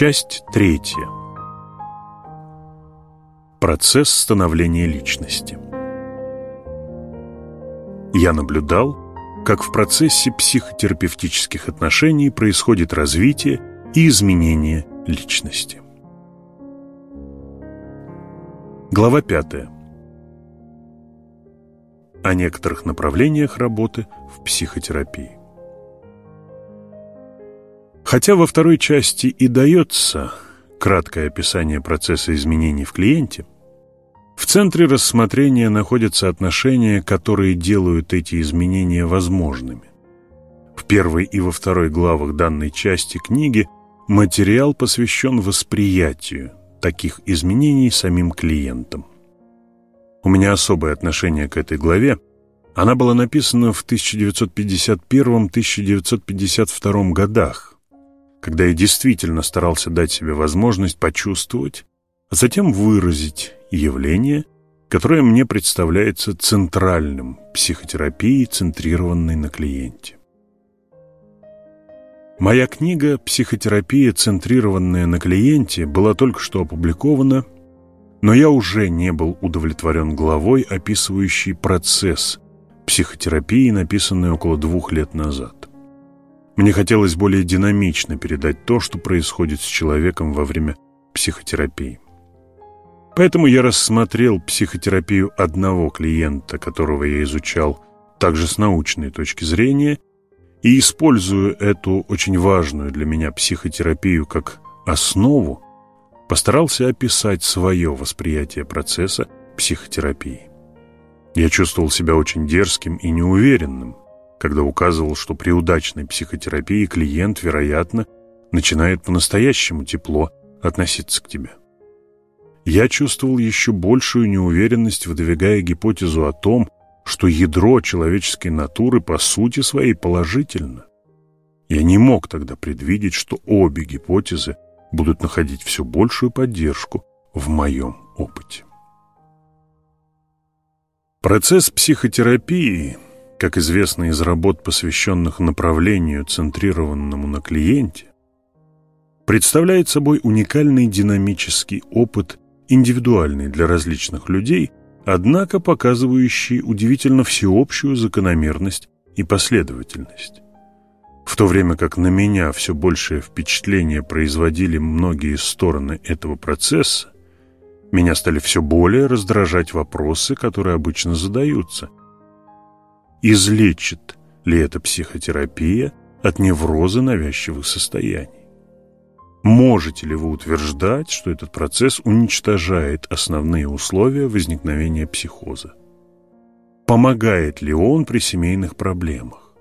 Часть третья. Процесс становления личности. Я наблюдал, как в процессе психотерапевтических отношений происходит развитие и изменение личности. Глава пятая. О некоторых направлениях работы в психотерапии. Хотя во второй части и дается краткое описание процесса изменений в клиенте, в центре рассмотрения находятся отношения, которые делают эти изменения возможными. В первой и во второй главах данной части книги материал посвящен восприятию таких изменений самим клиентам. У меня особое отношение к этой главе. Она была написана в 1951-1952 годах, когда я действительно старался дать себе возможность почувствовать, а затем выразить явление, которое мне представляется центральным психотерапией, центрированной на клиенте. Моя книга «Психотерапия, центрированная на клиенте» была только что опубликована, но я уже не был удовлетворен главой, описывающей процесс психотерапии, написанной около двух лет назад. Мне хотелось более динамично передать то, что происходит с человеком во время психотерапии. Поэтому я рассмотрел психотерапию одного клиента, которого я изучал также с научной точки зрения, и, используя эту очень важную для меня психотерапию как основу, постарался описать свое восприятие процесса психотерапии. Я чувствовал себя очень дерзким и неуверенным, когда указывал, что при удачной психотерапии клиент, вероятно, начинает по-настоящему тепло относиться к тебе. Я чувствовал еще большую неуверенность, выдвигая гипотезу о том, что ядро человеческой натуры по сути своей положительно. Я не мог тогда предвидеть, что обе гипотезы будут находить все большую поддержку в моем опыте. Процесс психотерапии – как известно из работ, посвященных направлению, центрированному на клиенте, представляет собой уникальный динамический опыт, индивидуальный для различных людей, однако показывающий удивительно всеобщую закономерность и последовательность. В то время как на меня все большее впечатление производили многие стороны этого процесса, меня стали все более раздражать вопросы, которые обычно задаются – излечит ли эта психотерапия от невроза навязчивых состояний. Можете ли вы утверждать, что этот процесс уничтожает основные условия возникновения психоза? Помогает ли он при семейных проблемах?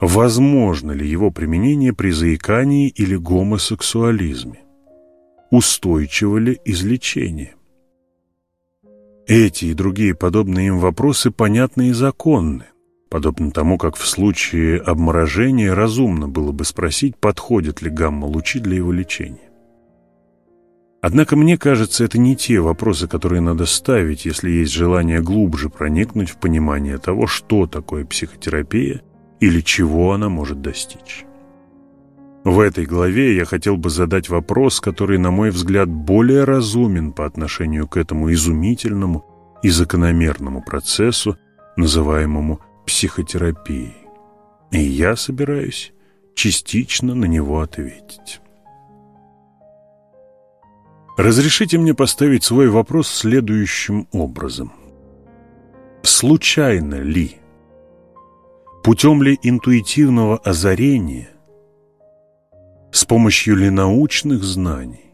Возможно ли его применение при заикании или гомосексуализме? Устойчиво ли излечение? Эти и другие подобные им вопросы понятны и законны, подобно тому, как в случае обморожения разумно было бы спросить, подходят ли гамма-лучи для его лечения. Однако мне кажется, это не те вопросы, которые надо ставить, если есть желание глубже проникнуть в понимание того, что такое психотерапия или чего она может достичь. В этой главе я хотел бы задать вопрос, который, на мой взгляд, более разумен по отношению к этому изумительному и закономерному процессу, называемому психотерапией. И я собираюсь частично на него ответить. Разрешите мне поставить свой вопрос следующим образом. Случайно ли, путем ли интуитивного озарения с помощью ли научных знаний?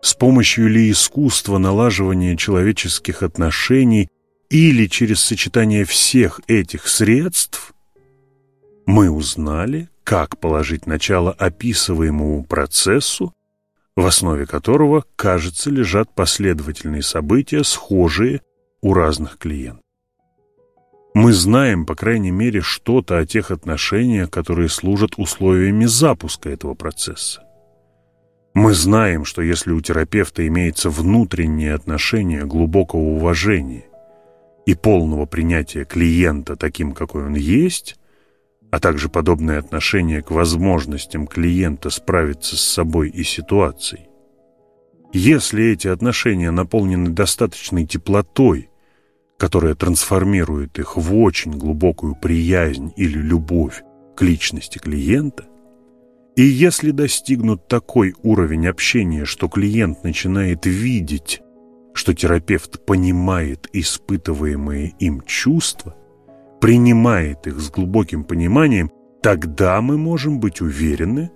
С помощью ли искусства налаживания человеческих отношений или через сочетание всех этих средств мы узнали, как положить начало описываемому процессу, в основе которого, кажется, лежат последовательные события, схожие у разных клиентов. Мы знаем, по крайней мере, что-то о тех отношениях, которые служат условиями запуска этого процесса. Мы знаем, что если у терапевта имеется внутреннее отношение глубокого уважения и полного принятия клиента таким, какой он есть, а также подобное отношение к возможностям клиента справиться с собой и ситуацией. Если эти отношения наполнены достаточной теплотой, которая трансформирует их в очень глубокую приязнь или любовь к личности клиента, и если достигнут такой уровень общения, что клиент начинает видеть, что терапевт понимает испытываемые им чувства, принимает их с глубоким пониманием, тогда мы можем быть уверены,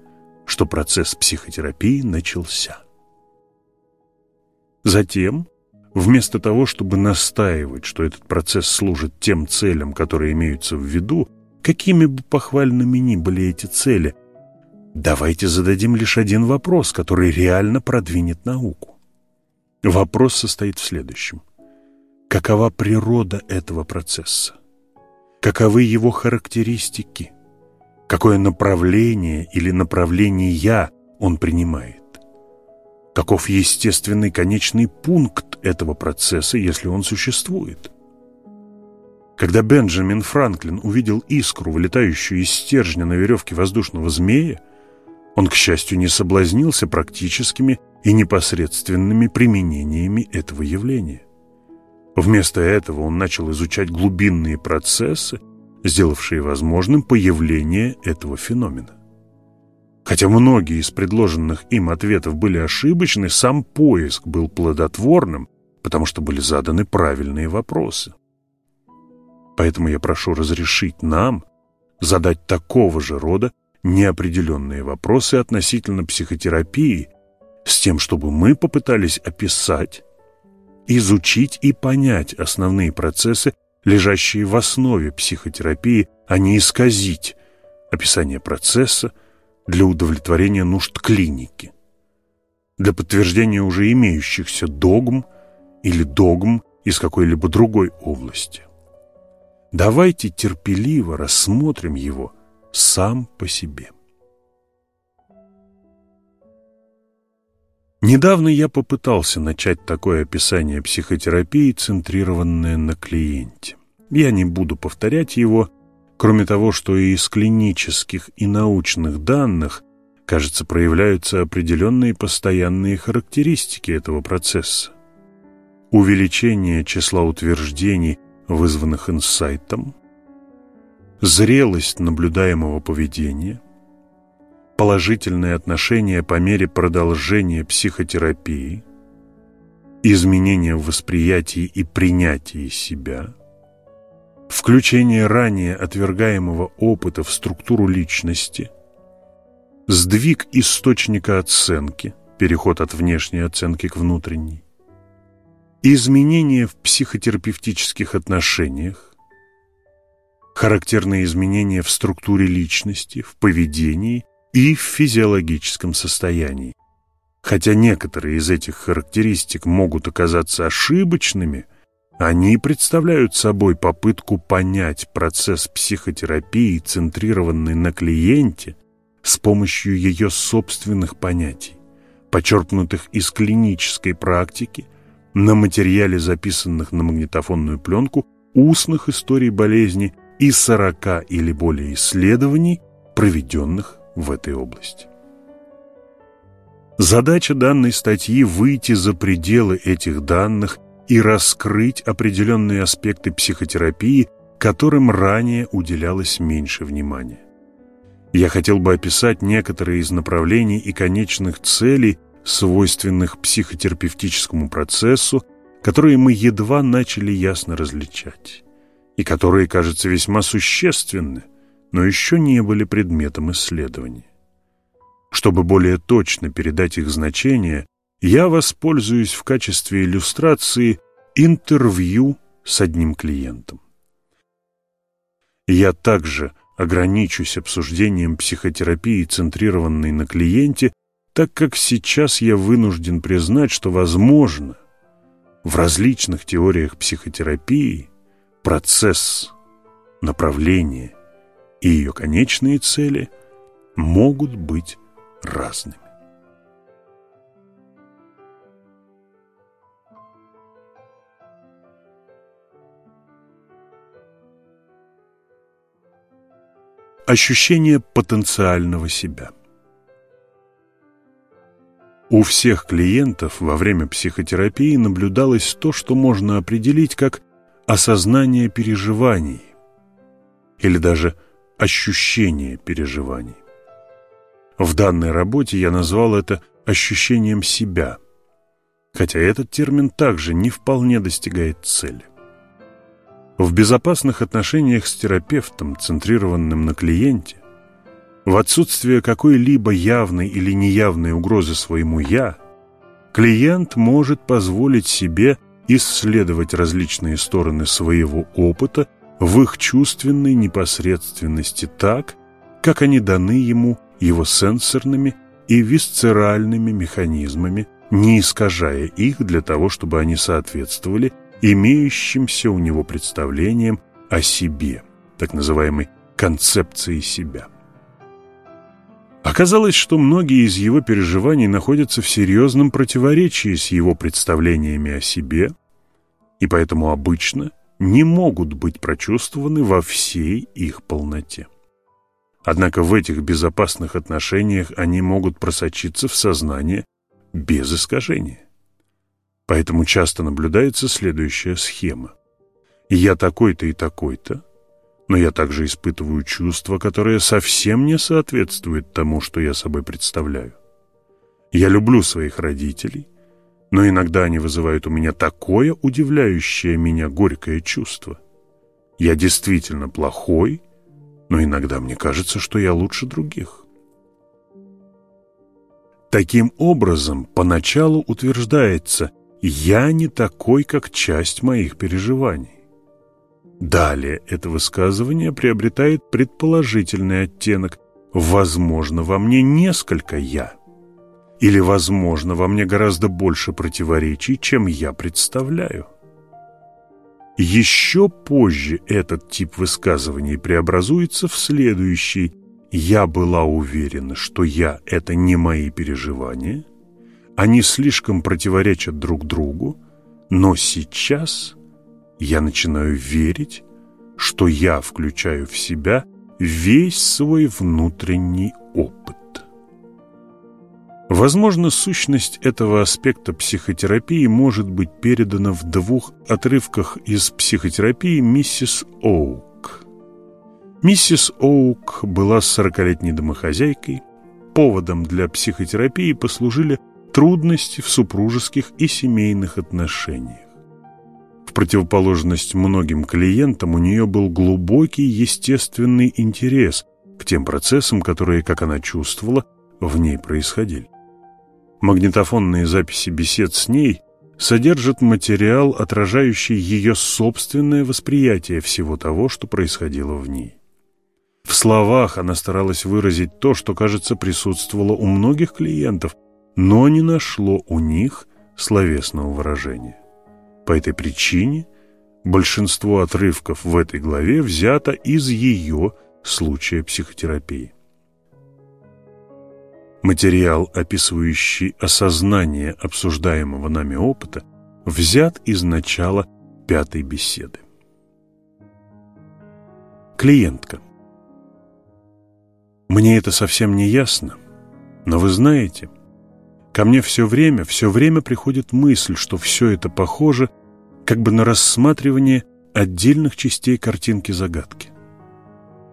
что процесс психотерапии начался. Затем, вместо того, чтобы настаивать, что этот процесс служит тем целям, которые имеются в виду, какими бы похвальными ни были эти цели, давайте зададим лишь один вопрос, который реально продвинет науку. Вопрос состоит в следующем. Какова природа этого процесса? Каковы его характеристики? Какое направление или направления он принимает? Каков естественный конечный пункт этого процесса, если он существует? Когда Бенджамин Франклин увидел искру, вылетающую из стержня на веревке воздушного змея, он, к счастью, не соблазнился практическими и непосредственными применениями этого явления. Вместо этого он начал изучать глубинные процессы, сделавшие возможным появление этого феномена. Хотя многие из предложенных им ответов были ошибочны, сам поиск был плодотворным, потому что были заданы правильные вопросы. Поэтому я прошу разрешить нам задать такого же рода неопределенные вопросы относительно психотерапии, с тем, чтобы мы попытались описать, изучить и понять основные процессы, лежащие в основе психотерапии, а не исказить описание процесса, для удовлетворения нужд клиники, для подтверждения уже имеющихся догм или догм из какой-либо другой области. Давайте терпеливо рассмотрим его сам по себе. Недавно я попытался начать такое описание психотерапии, центрированное на клиенте. Я не буду повторять его, Кроме того, что и из клинических и научных данных, кажется, проявляются определенные постоянные характеристики этого процесса. Увеличение числа утверждений, вызванных инсайтом, зрелость наблюдаемого поведения, положительное отношение по мере продолжения психотерапии, изменения в восприятии и принятии себя – включение ранее отвергаемого опыта в структуру личности, сдвиг источника оценки, переход от внешней оценки к внутренней, изменения в психотерапевтических отношениях, характерные изменения в структуре личности, в поведении и в физиологическом состоянии. Хотя некоторые из этих характеристик могут оказаться ошибочными – они представляют собой попытку понять процесс психотерапии, центрированный на клиенте, с помощью ее собственных понятий, почерпнутых из клинической практики, на материале, записанных на магнитофонную пленку, устных историй болезни и 40 или более исследований, проведенных в этой области. Задача данной статьи – выйти за пределы этих данных и раскрыть определенные аспекты психотерапии, которым ранее уделялось меньше внимания. Я хотел бы описать некоторые из направлений и конечных целей, свойственных психотерапевтическому процессу, которые мы едва начали ясно различать, и которые, кажется, весьма существенны, но еще не были предметом исследования. Чтобы более точно передать их значение, я воспользуюсь в качестве иллюстрации интервью с одним клиентом. Я также ограничусь обсуждением психотерапии, центрированной на клиенте, так как сейчас я вынужден признать, что, возможно, в различных теориях психотерапии процесс, направление и ее конечные цели могут быть разными. Ощущение потенциального себя. У всех клиентов во время психотерапии наблюдалось то, что можно определить как осознание переживаний или даже ощущение переживаний. В данной работе я назвал это ощущением себя, хотя этот термин также не вполне достигает цели. В безопасных отношениях с терапевтом, центрированным на клиенте, в отсутствие какой-либо явной или неявной угрозы своему «я», клиент может позволить себе исследовать различные стороны своего опыта в их чувственной непосредственности так, как они даны ему его сенсорными и висцеральными механизмами, не искажая их для того, чтобы они соответствовали имеющимся у него представлениям о себе, так называемой концепции себя. Оказалось, что многие из его переживаний находятся в серьезном противоречии с его представлениями о себе, и поэтому обычно не могут быть прочувствованы во всей их полноте. Однако в этих безопасных отношениях они могут просочиться в сознание без искажения. Поэтому часто наблюдается следующая схема. Я такой-то и такой-то, но я также испытываю чувство, которое совсем не соответствует тому, что я собой представляю. Я люблю своих родителей, но иногда они вызывают у меня такое удивляющее меня горькое чувство. Я действительно плохой, но иногда мне кажется, что я лучше других. Таким образом, поначалу утверждается «я не такой, как часть моих переживаний». Далее это высказывание приобретает предположительный оттенок «возможно, во мне несколько «я». Или, возможно, во мне гораздо больше противоречий, чем я представляю. Еще позже этот тип высказываний преобразуется в следующий «Я была уверена, что я – это не мои переживания, они слишком противоречат друг другу, но сейчас я начинаю верить, что я включаю в себя весь свой внутренний опыт. Возможно, сущность этого аспекта психотерапии может быть передана в двух отрывках из психотерапии миссис Оук. Миссис Оук была сорокалетней домохозяйкой. Поводом для психотерапии послужили трудности в супружеских и семейных отношениях. В противоположность многим клиентам у нее был глубокий естественный интерес к тем процессам, которые, как она чувствовала, в ней происходили. Магнитофонные записи бесед с ней содержат материал, отражающий ее собственное восприятие всего того, что происходило в ней. В словах она старалась выразить то, что, кажется, присутствовало у многих клиентов, но не нашло у них словесного выражения. По этой причине большинство отрывков в этой главе взято из ее случая психотерапии. Материал, описывающий осознание обсуждаемого нами опыта, взят из начала пятой беседы. Клиентка. Мне это совсем не ясно, но вы знаете, ко мне все время, все время приходит мысль, что все это похоже как бы на рассматривание отдельных частей картинки загадки.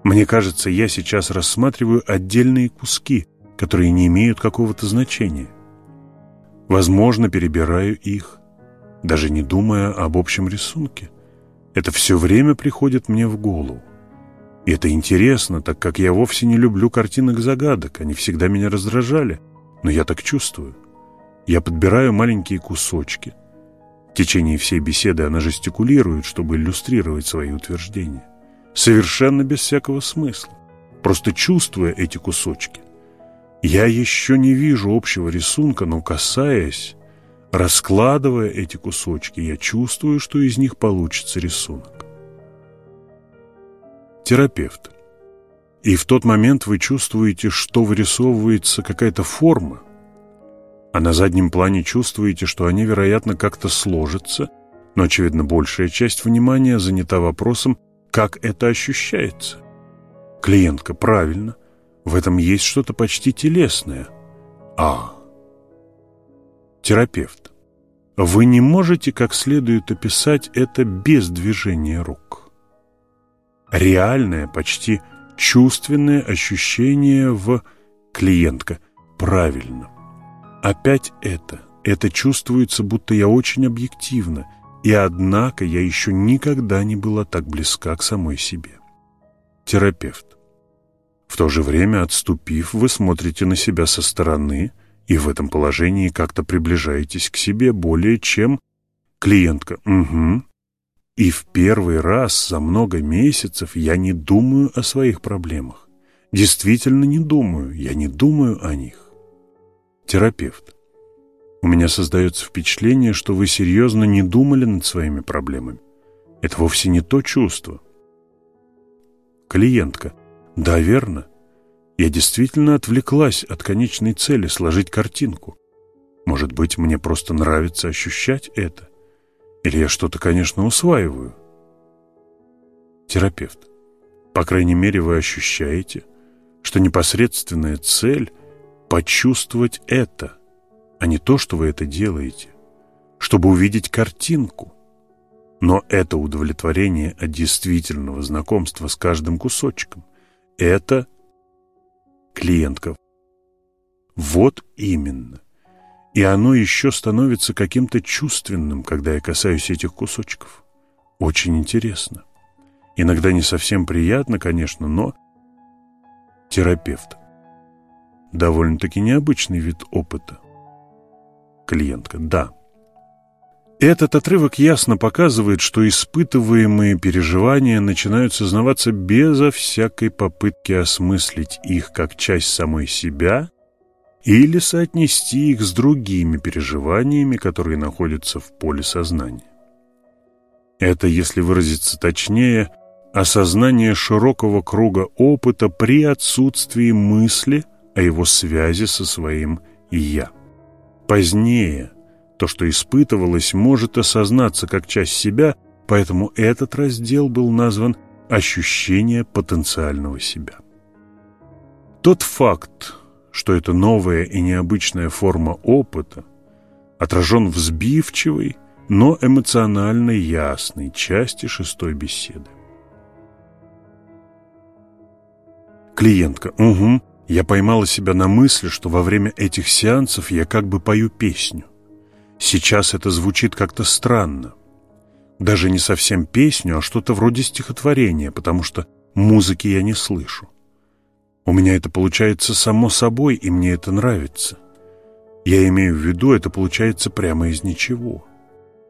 Мне кажется, я сейчас рассматриваю отдельные куски, которые не имеют какого-то значения. Возможно, перебираю их, даже не думая об общем рисунке. Это все время приходит мне в голову. И это интересно, так как я вовсе не люблю картинок загадок, они всегда меня раздражали, но я так чувствую. Я подбираю маленькие кусочки. В течение всей беседы она жестикулирует, чтобы иллюстрировать свои утверждения. Совершенно без всякого смысла, просто чувствуя эти кусочки. Я еще не вижу общего рисунка, но касаясь, раскладывая эти кусочки, я чувствую, что из них получится рисунок. Терапевт. И в тот момент вы чувствуете, что вырисовывается какая-то форма, а на заднем плане чувствуете, что они, вероятно, как-то сложатся, но, очевидно, большая часть внимания занята вопросом, как это ощущается. Клиентка, правильно. В этом есть что-то почти телесное. А. Терапевт. Вы не можете как следует описать это без движения рук. Реальное, почти чувственное ощущение в клиентка. Правильно. Опять это. Это чувствуется, будто я очень объективна, и однако я еще никогда не была так близка к самой себе. Терапевт. В то же время, отступив, вы смотрите на себя со стороны и в этом положении как-то приближаетесь к себе более чем клиентка. Угу. И в первый раз за много месяцев я не думаю о своих проблемах. Действительно не думаю, я не думаю о них. Терапевт. У меня создается впечатление, что вы серьезно не думали над своими проблемами. Это вовсе не то чувство. Клиентка. Да, верно. Я действительно отвлеклась от конечной цели сложить картинку. Может быть, мне просто нравится ощущать это. Или я что-то, конечно, усваиваю. Терапевт. По крайней мере, вы ощущаете, что непосредственная цель – почувствовать это, а не то, что вы это делаете, чтобы увидеть картинку. Но это удовлетворение от действительного знакомства с каждым кусочком. Это клиентков. Вот именно. И оно еще становится каким-то чувственным, когда я касаюсь этих кусочков. Очень интересно. Иногда не совсем приятно, конечно, но... Терапевт. Довольно-таки необычный вид опыта. Клиентка. Да. Этот отрывок ясно показывает, что испытываемые переживания начинают сознаваться безо всякой попытки осмыслить их как часть самой себя или соотнести их с другими переживаниями, которые находятся в поле сознания. Это, если выразиться точнее, осознание широкого круга опыта при отсутствии мысли о его связи со своим «я». Позднее то, что испытывалось, может осознаться как часть себя, поэтому этот раздел был назван «Ощущение потенциального себя». Тот факт, что это новая и необычная форма опыта, отражен в сбивчивой, но эмоционально ясной части шестой беседы. Клиентка. Угу. Я поймала себя на мысли, что во время этих сеансов я как бы пою песню. Сейчас это звучит как-то странно. Даже не совсем песню, а что-то вроде стихотворения, потому что музыки я не слышу. У меня это получается само собой, и мне это нравится. Я имею в виду, это получается прямо из ничего.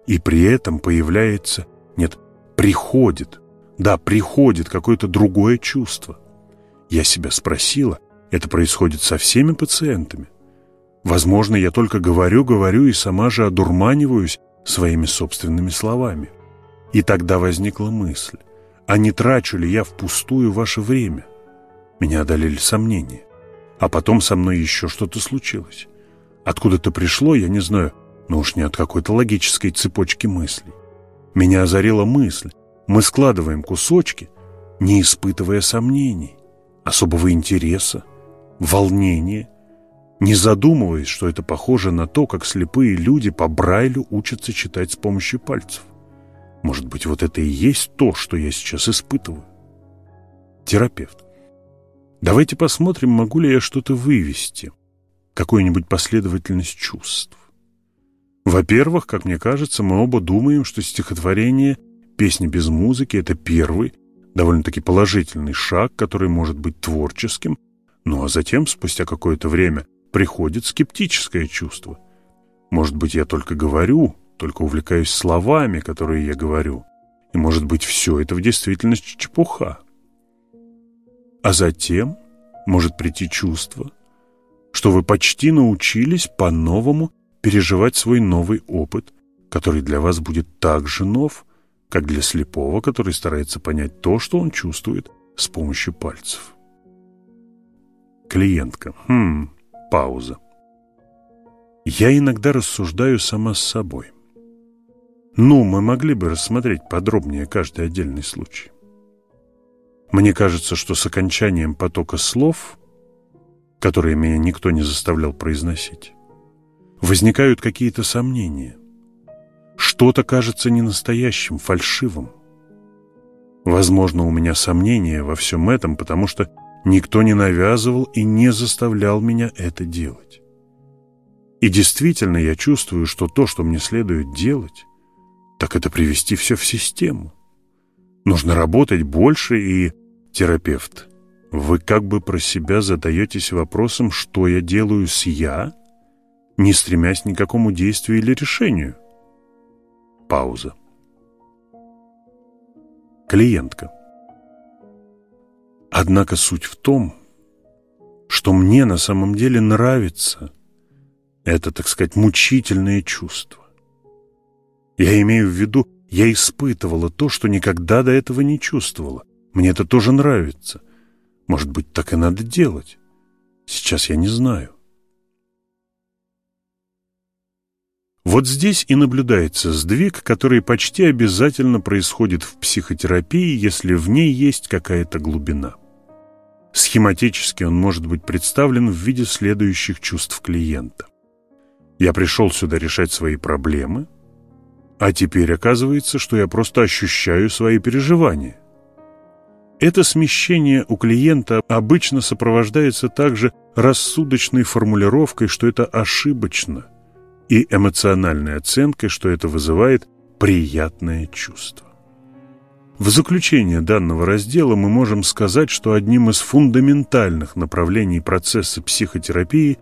И при этом появляется, нет, приходит, да, приходит какое-то другое чувство. Я себя спросила, это происходит со всеми пациентами. Возможно, я только говорю-говорю и сама же одурманиваюсь своими собственными словами. И тогда возникла мысль, а не трачу ли я впустую ваше время? Меня одолели сомнения. А потом со мной еще что-то случилось. Откуда-то пришло, я не знаю, но уж не от какой-то логической цепочки мыслей. Меня озарила мысль. Мы складываем кусочки, не испытывая сомнений, особого интереса, волнения не задумываясь, что это похоже на то, как слепые люди по Брайлю учатся читать с помощью пальцев. Может быть, вот это и есть то, что я сейчас испытываю. Терапевт. Давайте посмотрим, могу ли я что-то вывести, какую-нибудь последовательность чувств. Во-первых, как мне кажется, мы оба думаем, что стихотворение «Песня без музыки» — это первый, довольно-таки положительный шаг, который может быть творческим, ну а затем, спустя какое-то время, приходит скептическое чувство. Может быть, я только говорю, только увлекаюсь словами, которые я говорю. И может быть, все это в действительности чепуха. А затем может прийти чувство, что вы почти научились по-новому переживать свой новый опыт, который для вас будет так же нов, как для слепого, который старается понять то, что он чувствует с помощью пальцев. Клиентка. Хм, Пауза. Я иногда рассуждаю сама с собой. Ну, мы могли бы рассмотреть подробнее каждый отдельный случай. Мне кажется, что с окончанием потока слов, которые меня никто не заставлял произносить, возникают какие-то сомнения. Что-то кажется ненастоящим, фальшивым. Возможно, у меня сомнения во всем этом, потому что никто не навязывал и не заставлял меня это делать. И действительно я чувствую, что то, что мне следует делать, так это привести все в систему. Нужно работать больше и... Терапевт, вы как бы про себя задаетесь вопросом, что я делаю с «я», не стремясь ни к какому действию или решению. Пауза. Клиентка. Однако суть в том, что мне на самом деле нравится это, так сказать, мучительное чувство. Я имею в виду, я испытывала то, что никогда до этого не чувствовала. Мне это тоже нравится. Может быть, так и надо делать. Сейчас я не знаю. Вот здесь и наблюдается сдвиг, который почти обязательно происходит в психотерапии, если в ней есть какая-то глубина. Схематически он может быть представлен в виде следующих чувств клиента. Я пришел сюда решать свои проблемы, а теперь оказывается, что я просто ощущаю свои переживания. Это смещение у клиента обычно сопровождается также рассудочной формулировкой, что это ошибочно, и эмоциональной оценкой, что это вызывает приятное чувство. В заключение данного раздела мы можем сказать, что одним из фундаментальных направлений процесса психотерапии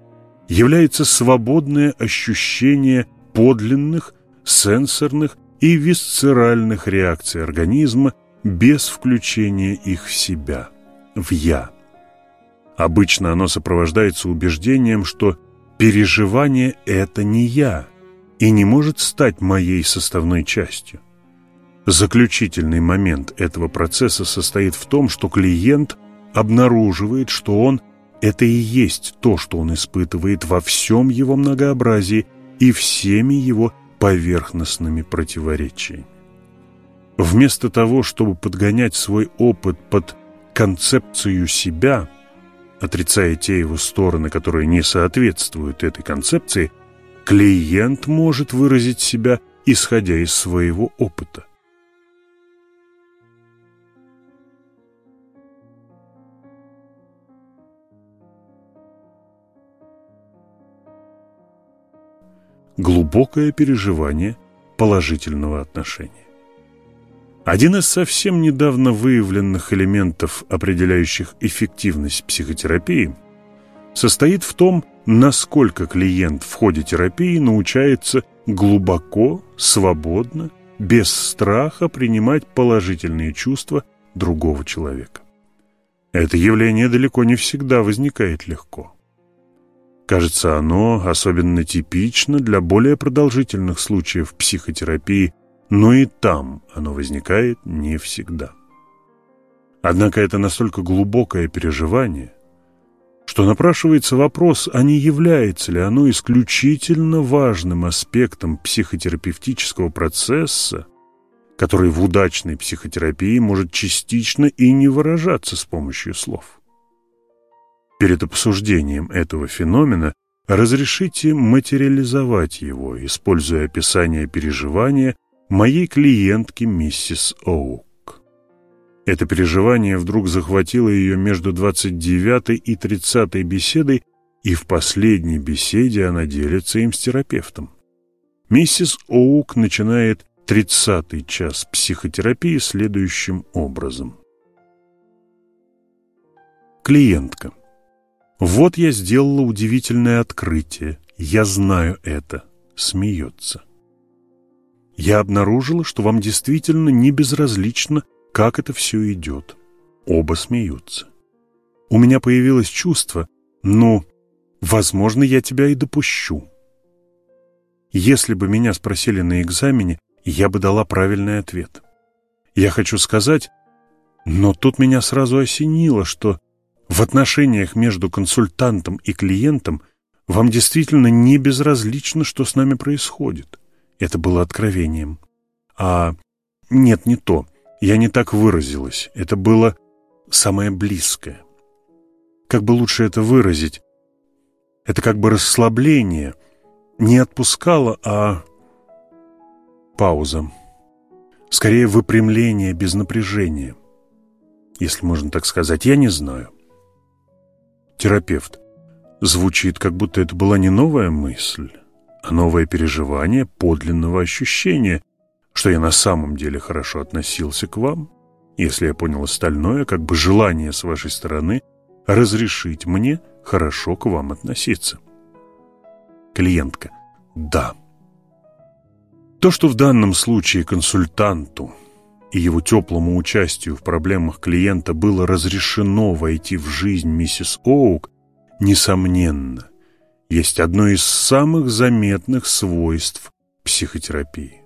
является свободное ощущение подлинных, сенсорных и висцеральных реакций организма без включения их в себя, в «я». Обычно оно сопровождается убеждением, что переживание – это не я и не может стать моей составной частью. Заключительный момент этого процесса состоит в том, что клиент обнаруживает, что он – это и есть то, что он испытывает во всем его многообразии и всеми его поверхностными противоречиями. Вместо того, чтобы подгонять свой опыт под концепцию себя, отрицая те его стороны, которые не соответствуют этой концепции, клиент может выразить себя, исходя из своего опыта. Глубокое переживание положительного отношения. Один из совсем недавно выявленных элементов, определяющих эффективность психотерапии, состоит в том, насколько клиент в ходе терапии научается глубоко, свободно, без страха принимать положительные чувства другого человека. Это явление далеко не всегда возникает легко. Кажется, оно особенно типично для более продолжительных случаев психотерапии но и там оно возникает не всегда. Однако это настолько глубокое переживание, что напрашивается вопрос, а не является ли оно исключительно важным аспектом психотерапевтического процесса, который в удачной психотерапии может частично и не выражаться с помощью слов. Перед обсуждением этого феномена разрешите материализовать его, используя описание переживания моей клиентки миссис Оук. Это переживание вдруг захватило ее между 29 и 30 беседой, и в последней беседе она делится им с терапевтом. Миссис Оук начинает 30 час психотерапии следующим образом. Клиентка. Вот я сделала удивительное открытие. Я знаю это. Смеется я обнаружила, что вам действительно не безразлично, как это все идет. Оба смеются. У меня появилось чувство, ну, возможно, я тебя и допущу. Если бы меня спросили на экзамене, я бы дала правильный ответ. Я хочу сказать, но тут меня сразу осенило, что в отношениях между консультантом и клиентом вам действительно не безразлично, что с нами происходит. Это было откровением. А нет, не то. Я не так выразилась. Это было самое близкое. Как бы лучше это выразить? Это как бы расслабление. Не отпускало, а пауза. Скорее выпрямление без напряжения. Если можно так сказать, я не знаю. Терапевт. Звучит, как будто это была не новая мысль, а новое переживание подлинного ощущения, что я на самом деле хорошо относился к вам, если я понял остальное, как бы желание с вашей стороны разрешить мне хорошо к вам относиться. Клиентка. Да. То, что в данном случае консультанту и его теплому участию в проблемах клиента было разрешено войти в жизнь миссис Оук, несомненно, есть одно из самых заметных свойств психотерапии.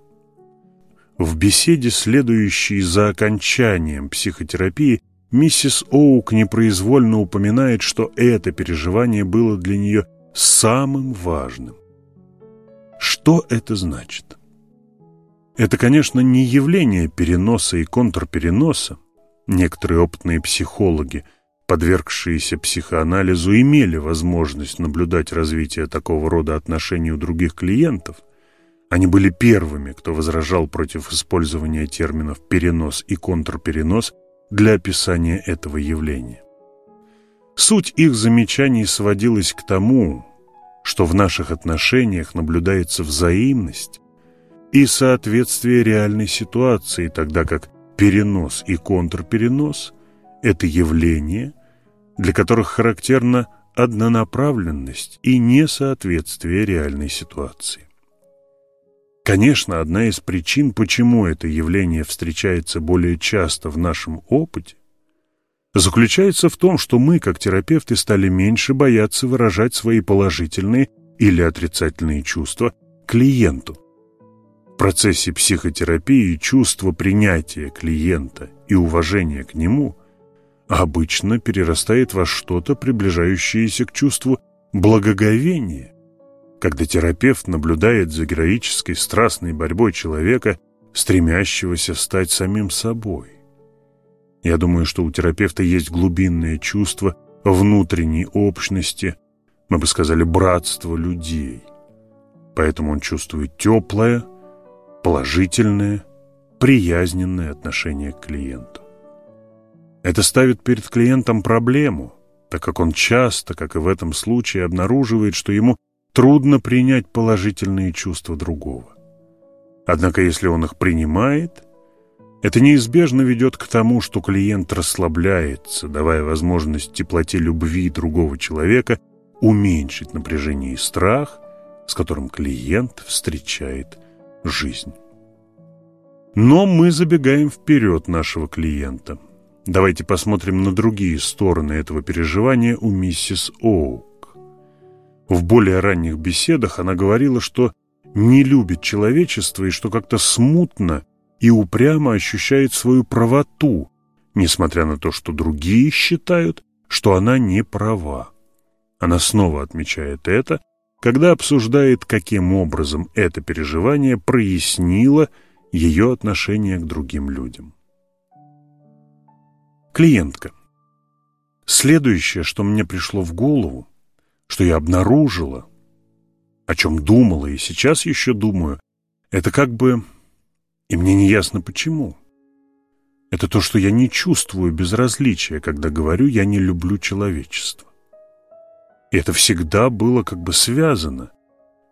В беседе, следующей за окончанием психотерапии, миссис Оук непроизвольно упоминает, что это переживание было для нее самым важным. Что это значит? Это, конечно, не явление переноса и контрпереноса. Некоторые опытные психологи, подвергшиеся психоанализу, имели возможность наблюдать развитие такого рода отношений у других клиентов. Они были первыми, кто возражал против использования терминов «перенос» и «контрперенос» для описания этого явления. Суть их замечаний сводилась к тому, что в наших отношениях наблюдается взаимность, и соответствие реальной ситуации, тогда как перенос и контрперенос – это явления, для которых характерна однонаправленность и несоответствие реальной ситуации. Конечно, одна из причин, почему это явление встречается более часто в нашем опыте, заключается в том, что мы, как терапевты, стали меньше бояться выражать свои положительные или отрицательные чувства клиенту. В процессе психотерапии чувство принятия клиента и уважения к нему обычно перерастает во что-то, приближающееся к чувству благоговения, когда терапевт наблюдает за героической страстной борьбой человека, стремящегося стать самим собой. Я думаю, что у терапевта есть глубинное чувство внутренней общности, мы бы сказали, братства людей. Поэтому он чувствует теплое, положительное, приязненное отношение к клиенту. Это ставит перед клиентом проблему, так как он часто, как и в этом случае, обнаруживает, что ему трудно принять положительные чувства другого. Однако, если он их принимает, это неизбежно ведет к тому, что клиент расслабляется, давая возможность теплоте любви другого человека уменьшить напряжение и страх, с которым клиент встречает жизнь. Но мы забегаем вперед нашего клиента. Давайте посмотрим на другие стороны этого переживания у миссис Оук. В более ранних беседах она говорила, что не любит человечество и что как-то смутно и упрямо ощущает свою правоту, несмотря на то, что другие считают, что она не права. Она снова отмечает это когда обсуждает, каким образом это переживание прояснило ее отношение к другим людям. Клиентка. Следующее, что мне пришло в голову, что я обнаружила, о чем думала и сейчас еще думаю, это как бы, и мне не ясно почему, это то, что я не чувствую безразличия, когда говорю «я не люблю человечество». И это всегда было как бы связано.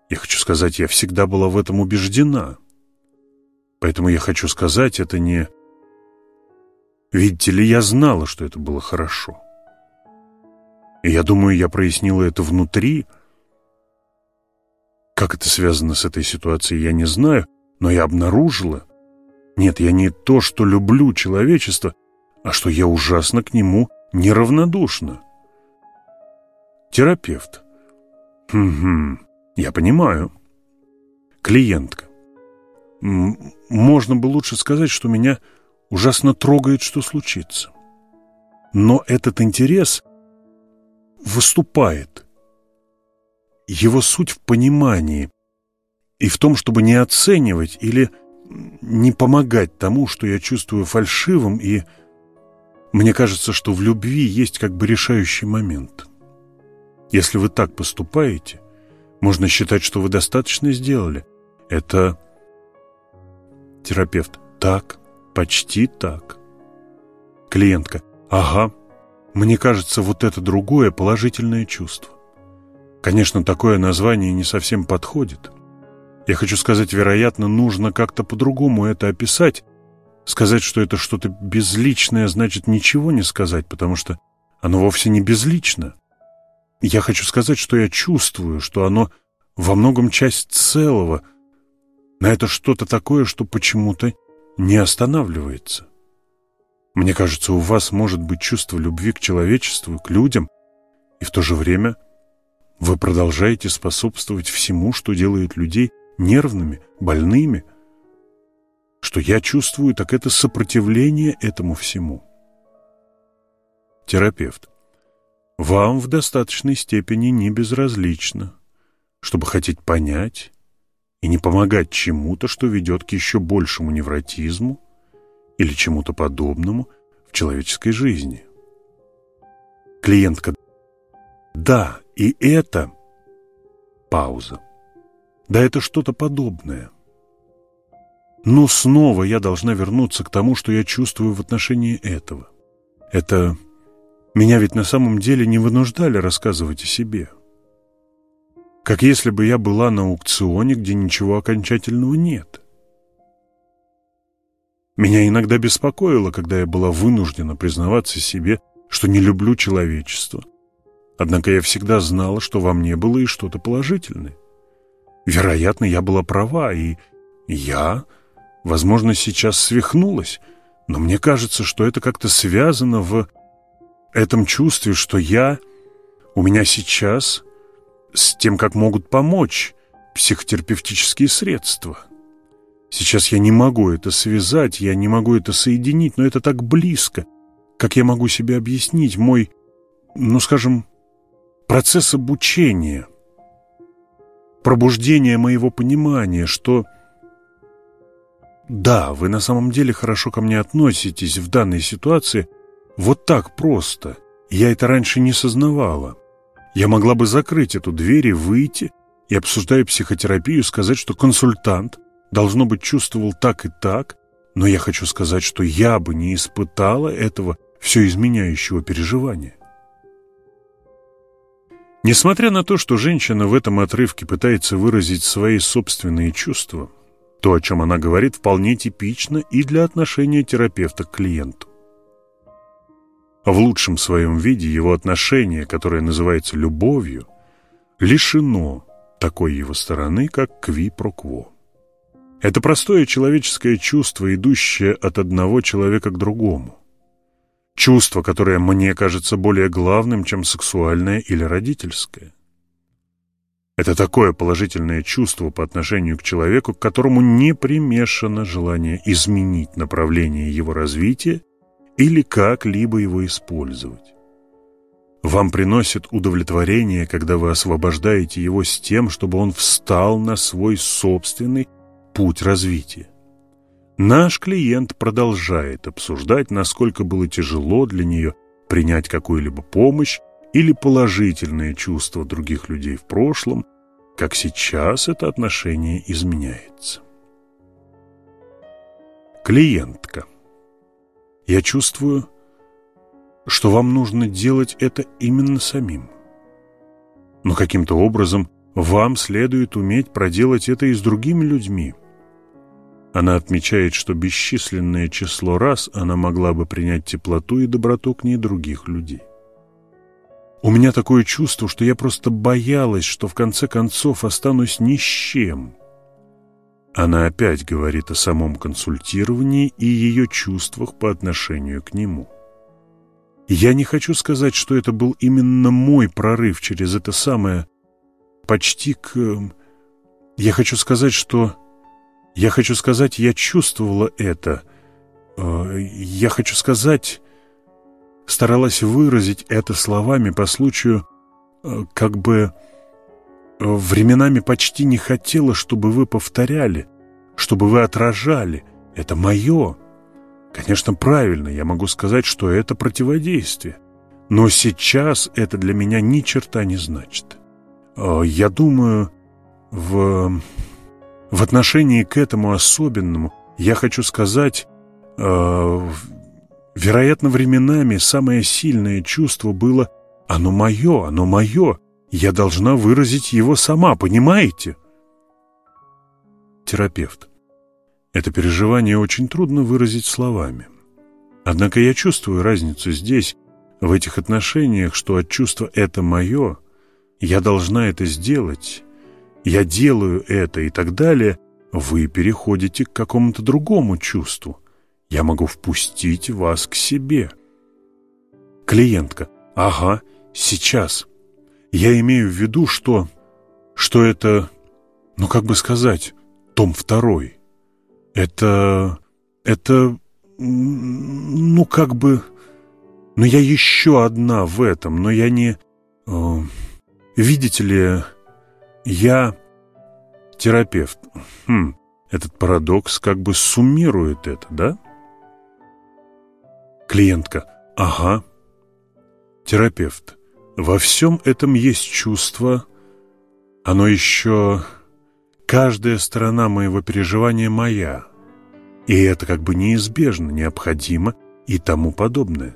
Я хочу сказать, я всегда была в этом убеждена. Поэтому я хочу сказать, это не... Видите ли, я знала, что это было хорошо. И я думаю, я прояснила это внутри. Как это связано с этой ситуацией, я не знаю, но я обнаружила. Нет, я не то, что люблю человечество, а что я ужасно к нему неравнодушна. Терапевт. Угу, я понимаю. Клиентка. Можно бы лучше сказать, что меня ужасно трогает, что случится. Но этот интерес выступает. Его суть в понимании и в том, чтобы не оценивать или не помогать тому, что я чувствую фальшивым и Мне кажется, что в любви есть как бы решающий момент. Если вы так поступаете, можно считать, что вы достаточно сделали. Это терапевт. Так, почти так. Клиентка. Ага, мне кажется, вот это другое положительное чувство. Конечно, такое название не совсем подходит. Я хочу сказать, вероятно, нужно как-то по-другому это описать. Сказать, что это что-то безличное, значит ничего не сказать, потому что оно вовсе не безлично. Я хочу сказать, что я чувствую, что оно во многом часть целого. На это что-то такое, что почему-то не останавливается. Мне кажется, у вас может быть чувство любви к человечеству, к людям, и в то же время вы продолжаете способствовать всему, что делает людей нервными, больными. Что я чувствую, так это сопротивление этому всему. Терапевт. Вам в достаточной степени не безразлично, чтобы хотеть понять и не помогать чему-то, что ведет к еще большему невротизму, или чему-то подобному в человеческой жизни. Клиентка. Да, и это пауза. Да, это что-то подобное. Но снова я должна вернуться к тому, что я чувствую в отношении этого. Это меня ведь на самом деле не вынуждали рассказывать о себе. Как если бы я была на аукционе, где ничего окончательного нет. Меня иногда беспокоило, когда я была вынуждена признаваться себе, что не люблю человечество. Однако я всегда знала, что во мне было и что-то положительное. Вероятно, я была права, и я, возможно, сейчас свихнулась, но мне кажется, что это как-то связано в этом чувстве, что я, у меня сейчас, с тем, как могут помочь психотерапевтические средства – Сейчас я не могу это связать, я не могу это соединить, но это так близко. Как я могу себе объяснить мой, ну, скажем, процесс обучения, пробуждение моего понимания, что да, вы на самом деле хорошо ко мне относитесь в данной ситуации вот так просто. Я это раньше не сознавала. Я могла бы закрыть эту дверь и выйти, и, обсуждая психотерапию, сказать, что консультант должно быть, чувствовал так и так, но я хочу сказать, что я бы не испытала этого все изменяющего переживания. Несмотря на то, что женщина в этом отрывке пытается выразить свои собственные чувства, то, о чем она говорит, вполне типично и для отношения терапевта к клиенту. В лучшем своем виде его отношение, которое называется любовью, лишено такой его стороны, как кви-про-кво. Это простое человеческое чувство, идущее от одного человека к другому. Чувство, которое мне кажется более главным, чем сексуальное или родительское. Это такое положительное чувство по отношению к человеку, к которому не примешано желание изменить направление его развития или как-либо его использовать. Вам приносит удовлетворение, когда вы освобождаете его с тем, чтобы он встал на свой собственный путь развития. Наш клиент продолжает обсуждать, насколько было тяжело для нее принять какую-либо помощь или положительные чувства других людей в прошлом, как сейчас это отношение изменяется. Клиентка. Я чувствую, что вам нужно делать это именно самим. Но каким-то образом вам следует уметь проделать это и с другими людьми – она отмечает, что бесчисленное число раз она могла бы принять теплоту и доброту к ней других людей. У меня такое чувство, что я просто боялась, что в конце концов останусь ни с чем. Она опять говорит о самом консультировании и ее чувствах по отношению к нему. Я не хочу сказать, что это был именно мой прорыв через это самое почти к... Я хочу сказать, что я хочу сказать, я чувствовала это. Э, я хочу сказать, старалась выразить это словами по случаю, э, как бы временами почти не хотела, чтобы вы повторяли, чтобы вы отражали. Это мое. Конечно, правильно, я могу сказать, что это противодействие. Но сейчас это для меня ни черта не значит. А, я думаю, в, в отношении к этому особенному я хочу сказать, э, вероятно, временами самое сильное чувство было «оно мое, оно мое, я должна выразить его сама, понимаете?» Терапевт. Это переживание очень трудно выразить словами. Однако я чувствую разницу здесь, в этих отношениях, что от чувства «это мое» я должна это сделать, я делаю это и так далее, вы переходите к какому-то другому чувству. Я могу впустить вас к себе. Клиентка. Ага, сейчас. Я имею в виду, что... Что это... Ну, как бы сказать, том второй. Это... Это... Ну, как бы... Но я еще одна в этом, но я не... Э, видите ли, я терапевт. Хм, этот парадокс как бы суммирует это, да? Клиентка. Ага. Терапевт. Во всем этом есть чувство. Оно еще... Каждая сторона моего переживания моя. И это как бы неизбежно, необходимо и тому подобное.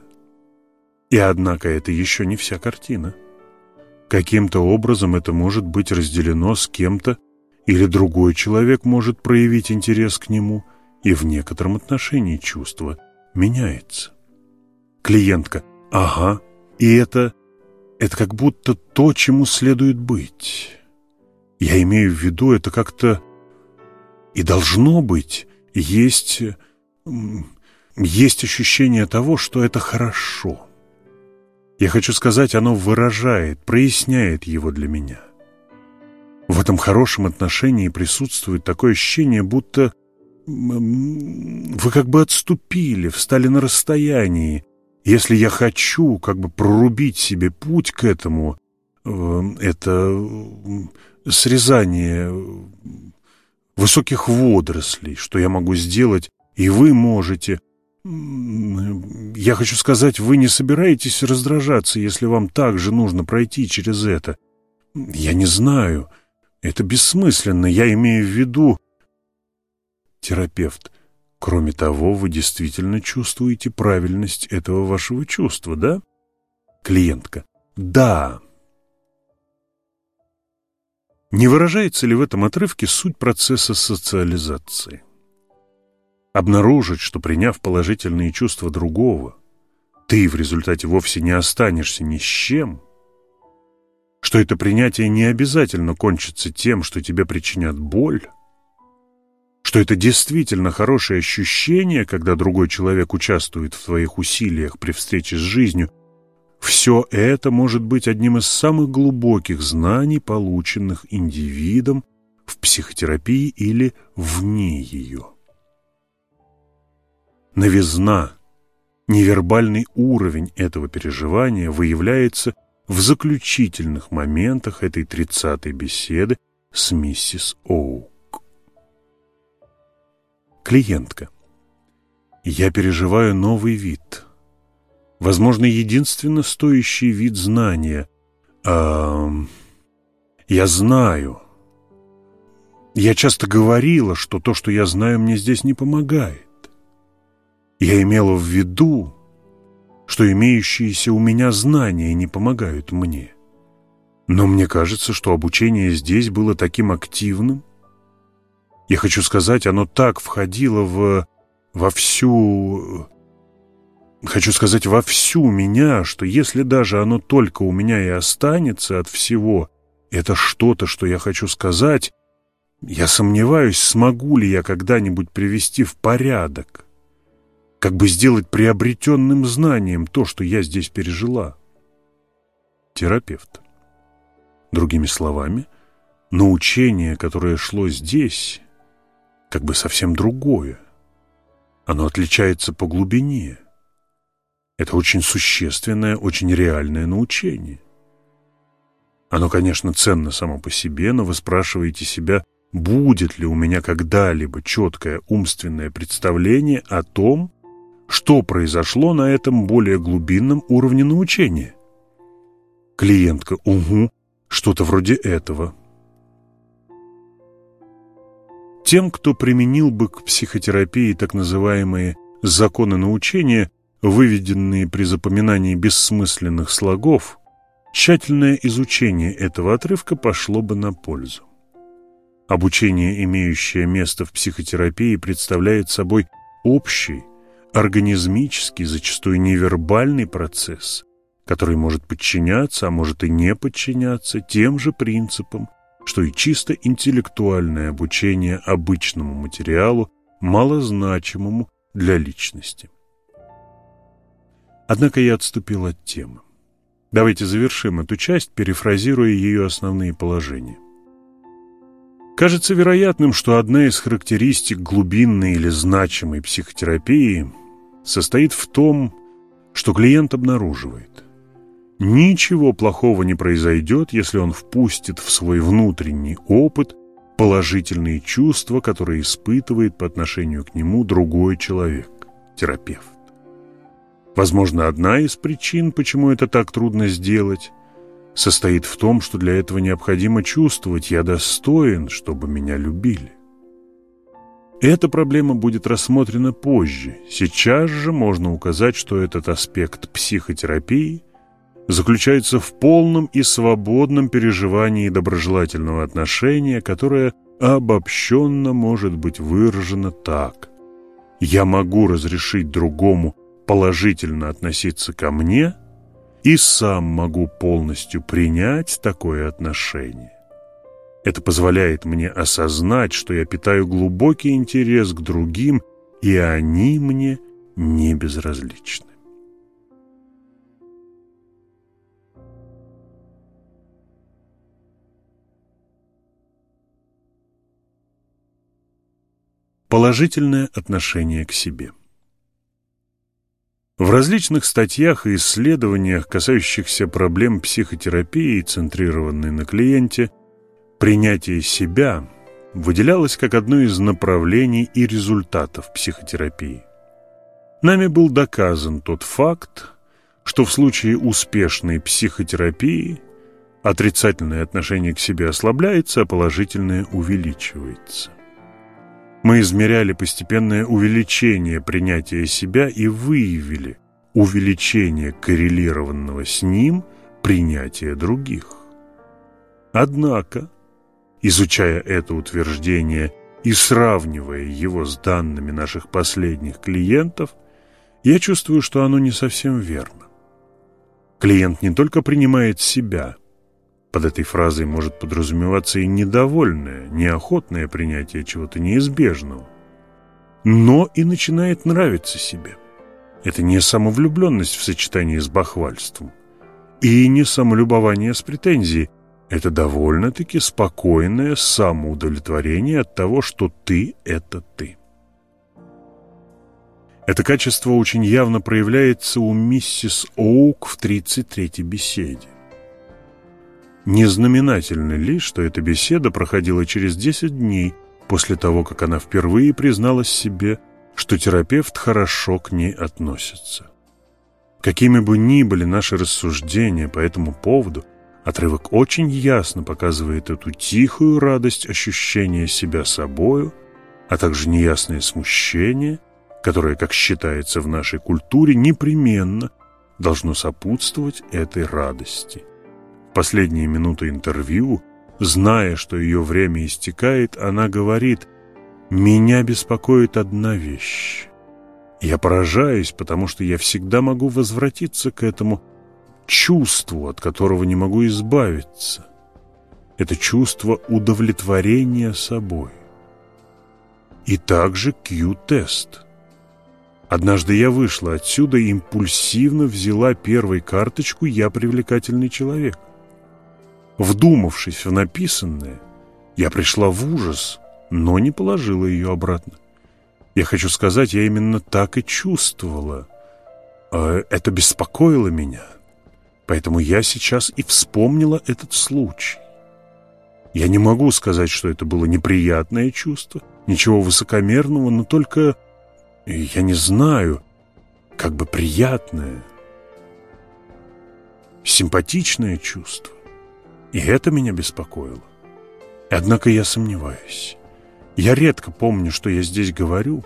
И однако это еще не вся картина. Каким-то образом это может быть разделено с кем-то, или другой человек может проявить интерес к нему, и в некотором отношении чувство меняется. Клиентка. Ага. И это... Это как будто то, чему следует быть. Я имею в виду, это как-то... И должно быть. Есть... Есть ощущение того, что это хорошо. Я хочу сказать, оно выражает, проясняет его для меня. В этом хорошем отношении присутствует такое ощущение, будто вы как бы отступили, встали на расстоянии. Если я хочу как бы прорубить себе путь к этому, э, это срезание высоких водорослей, что я могу сделать, и вы можете, я хочу сказать, вы не собираетесь раздражаться, если вам также нужно пройти через это. Я не знаю. Это бессмысленно. Я имею в виду... Терапевт. Кроме того, вы действительно чувствуете правильность этого вашего чувства, да? Клиентка. Да. Не выражается ли в этом отрывке суть процесса социализации? обнаружить, что приняв положительные чувства другого, ты в результате вовсе не останешься ни с чем, что это принятие не обязательно кончится тем, что тебе причинят боль, что это действительно хорошее ощущение, когда другой человек участвует в твоих усилиях при встрече с жизнью, все это может быть одним из самых глубоких знаний, полученных индивидом в психотерапии или вне ее новизна, невербальный уровень этого переживания выявляется в заключительных моментах этой тридцатой беседы с миссис Оук. Клиентка. Я переживаю новый вид. Возможно, единственно стоящий вид знания. А, я знаю. Я часто говорила, что то, что я знаю, мне здесь не помогает. Я имела в виду, что имеющиеся у меня знания не помогают мне. Но мне кажется, что обучение здесь было таким активным. Я хочу сказать, оно так входило в, во всю... Хочу сказать, во всю меня, что если даже оно только у меня и останется от всего, это что-то, что я хочу сказать, я сомневаюсь, смогу ли я когда-нибудь привести в порядок как бы сделать приобретенным знанием то, что я здесь пережила. Терапевт. Другими словами, научение, которое шло здесь, как бы совсем другое. Оно отличается по глубине. Это очень существенное, очень реальное научение. Оно, конечно, ценно само по себе, но вы спрашиваете себя, будет ли у меня когда-либо четкое умственное представление о том, что произошло на этом более глубинном уровне научения. Клиентка, угу, что-то вроде этого. Тем, кто применил бы к психотерапии так называемые законы научения, выведенные при запоминании бессмысленных слогов, тщательное изучение этого отрывка пошло бы на пользу. Обучение, имеющее место в психотерапии, представляет собой общий, организмический, зачастую невербальный процесс, который может подчиняться, а может и не подчиняться тем же принципам, что и чисто интеллектуальное обучение обычному материалу, малозначимому для личности. Однако я отступил от темы. Давайте завершим эту часть, перефразируя ее основные положения. Кажется вероятным, что одна из характеристик глубинной или значимой психотерапии состоит в том, что клиент обнаруживает. Ничего плохого не произойдет, если он впустит в свой внутренний опыт положительные чувства, которые испытывает по отношению к нему другой человек, терапевт. Возможно, одна из причин, почему это так трудно сделать, состоит в том, что для этого необходимо чувствовать «я достоин, чтобы меня любили». Эта проблема будет рассмотрена позже. Сейчас же можно указать, что этот аспект психотерапии заключается в полном и свободном переживании доброжелательного отношения, которое обобщенно может быть выражено так. «Я могу разрешить другому положительно относиться ко мне – и сам могу полностью принять такое отношение. Это позволяет мне осознать, что я питаю глубокий интерес к другим, и они мне не безразличны. Положительное отношение к себе – в различных статьях и исследованиях, касающихся проблем психотерапии, центрированной на клиенте, принятие себя выделялось как одно из направлений и результатов психотерапии. Нами был доказан тот факт, что в случае успешной психотерапии отрицательное отношение к себе ослабляется, а положительное увеличивается. Мы измеряли постепенное увеличение принятия себя и выявили увеличение коррелированного с ним принятия других. Однако, изучая это утверждение и сравнивая его с данными наших последних клиентов, я чувствую, что оно не совсем верно. Клиент не только принимает себя – под этой фразой может подразумеваться и недовольное, неохотное принятие чего-то неизбежного. Но и начинает нравиться себе. Это не самовлюбленность в сочетании с бахвальством. И не самолюбование с претензией. Это довольно-таки спокойное самоудовлетворение от того, что ты – это ты. Это качество очень явно проявляется у миссис Оук в 33-й беседе. Не знаменательно ли, что эта беседа проходила через 10 дней после того, как она впервые призналась себе, что терапевт хорошо к ней относится? Какими бы ни были наши рассуждения по этому поводу, отрывок очень ясно показывает эту тихую радость ощущения себя собою, а также неясное смущение, которое, как считается в нашей культуре, непременно должно сопутствовать этой радости последние минуты интервью, зная, что ее время истекает, она говорит «Меня беспокоит одна вещь. Я поражаюсь, потому что я всегда могу возвратиться к этому чувству, от которого не могу избавиться. Это чувство удовлетворения собой. И также Q-тест. Однажды я вышла отсюда и импульсивно взяла первой карточку «Я привлекательный человек». Вдумавшись в написанное, я пришла в ужас, но не положила ее обратно. Я хочу сказать, я именно так и чувствовала. А это беспокоило меня. Поэтому я сейчас и вспомнила этот случай. Я не могу сказать, что это было неприятное чувство, ничего высокомерного, но только, я не знаю, как бы приятное, симпатичное чувство. И это меня беспокоило. Однако я сомневаюсь. Я редко помню, что я здесь говорю.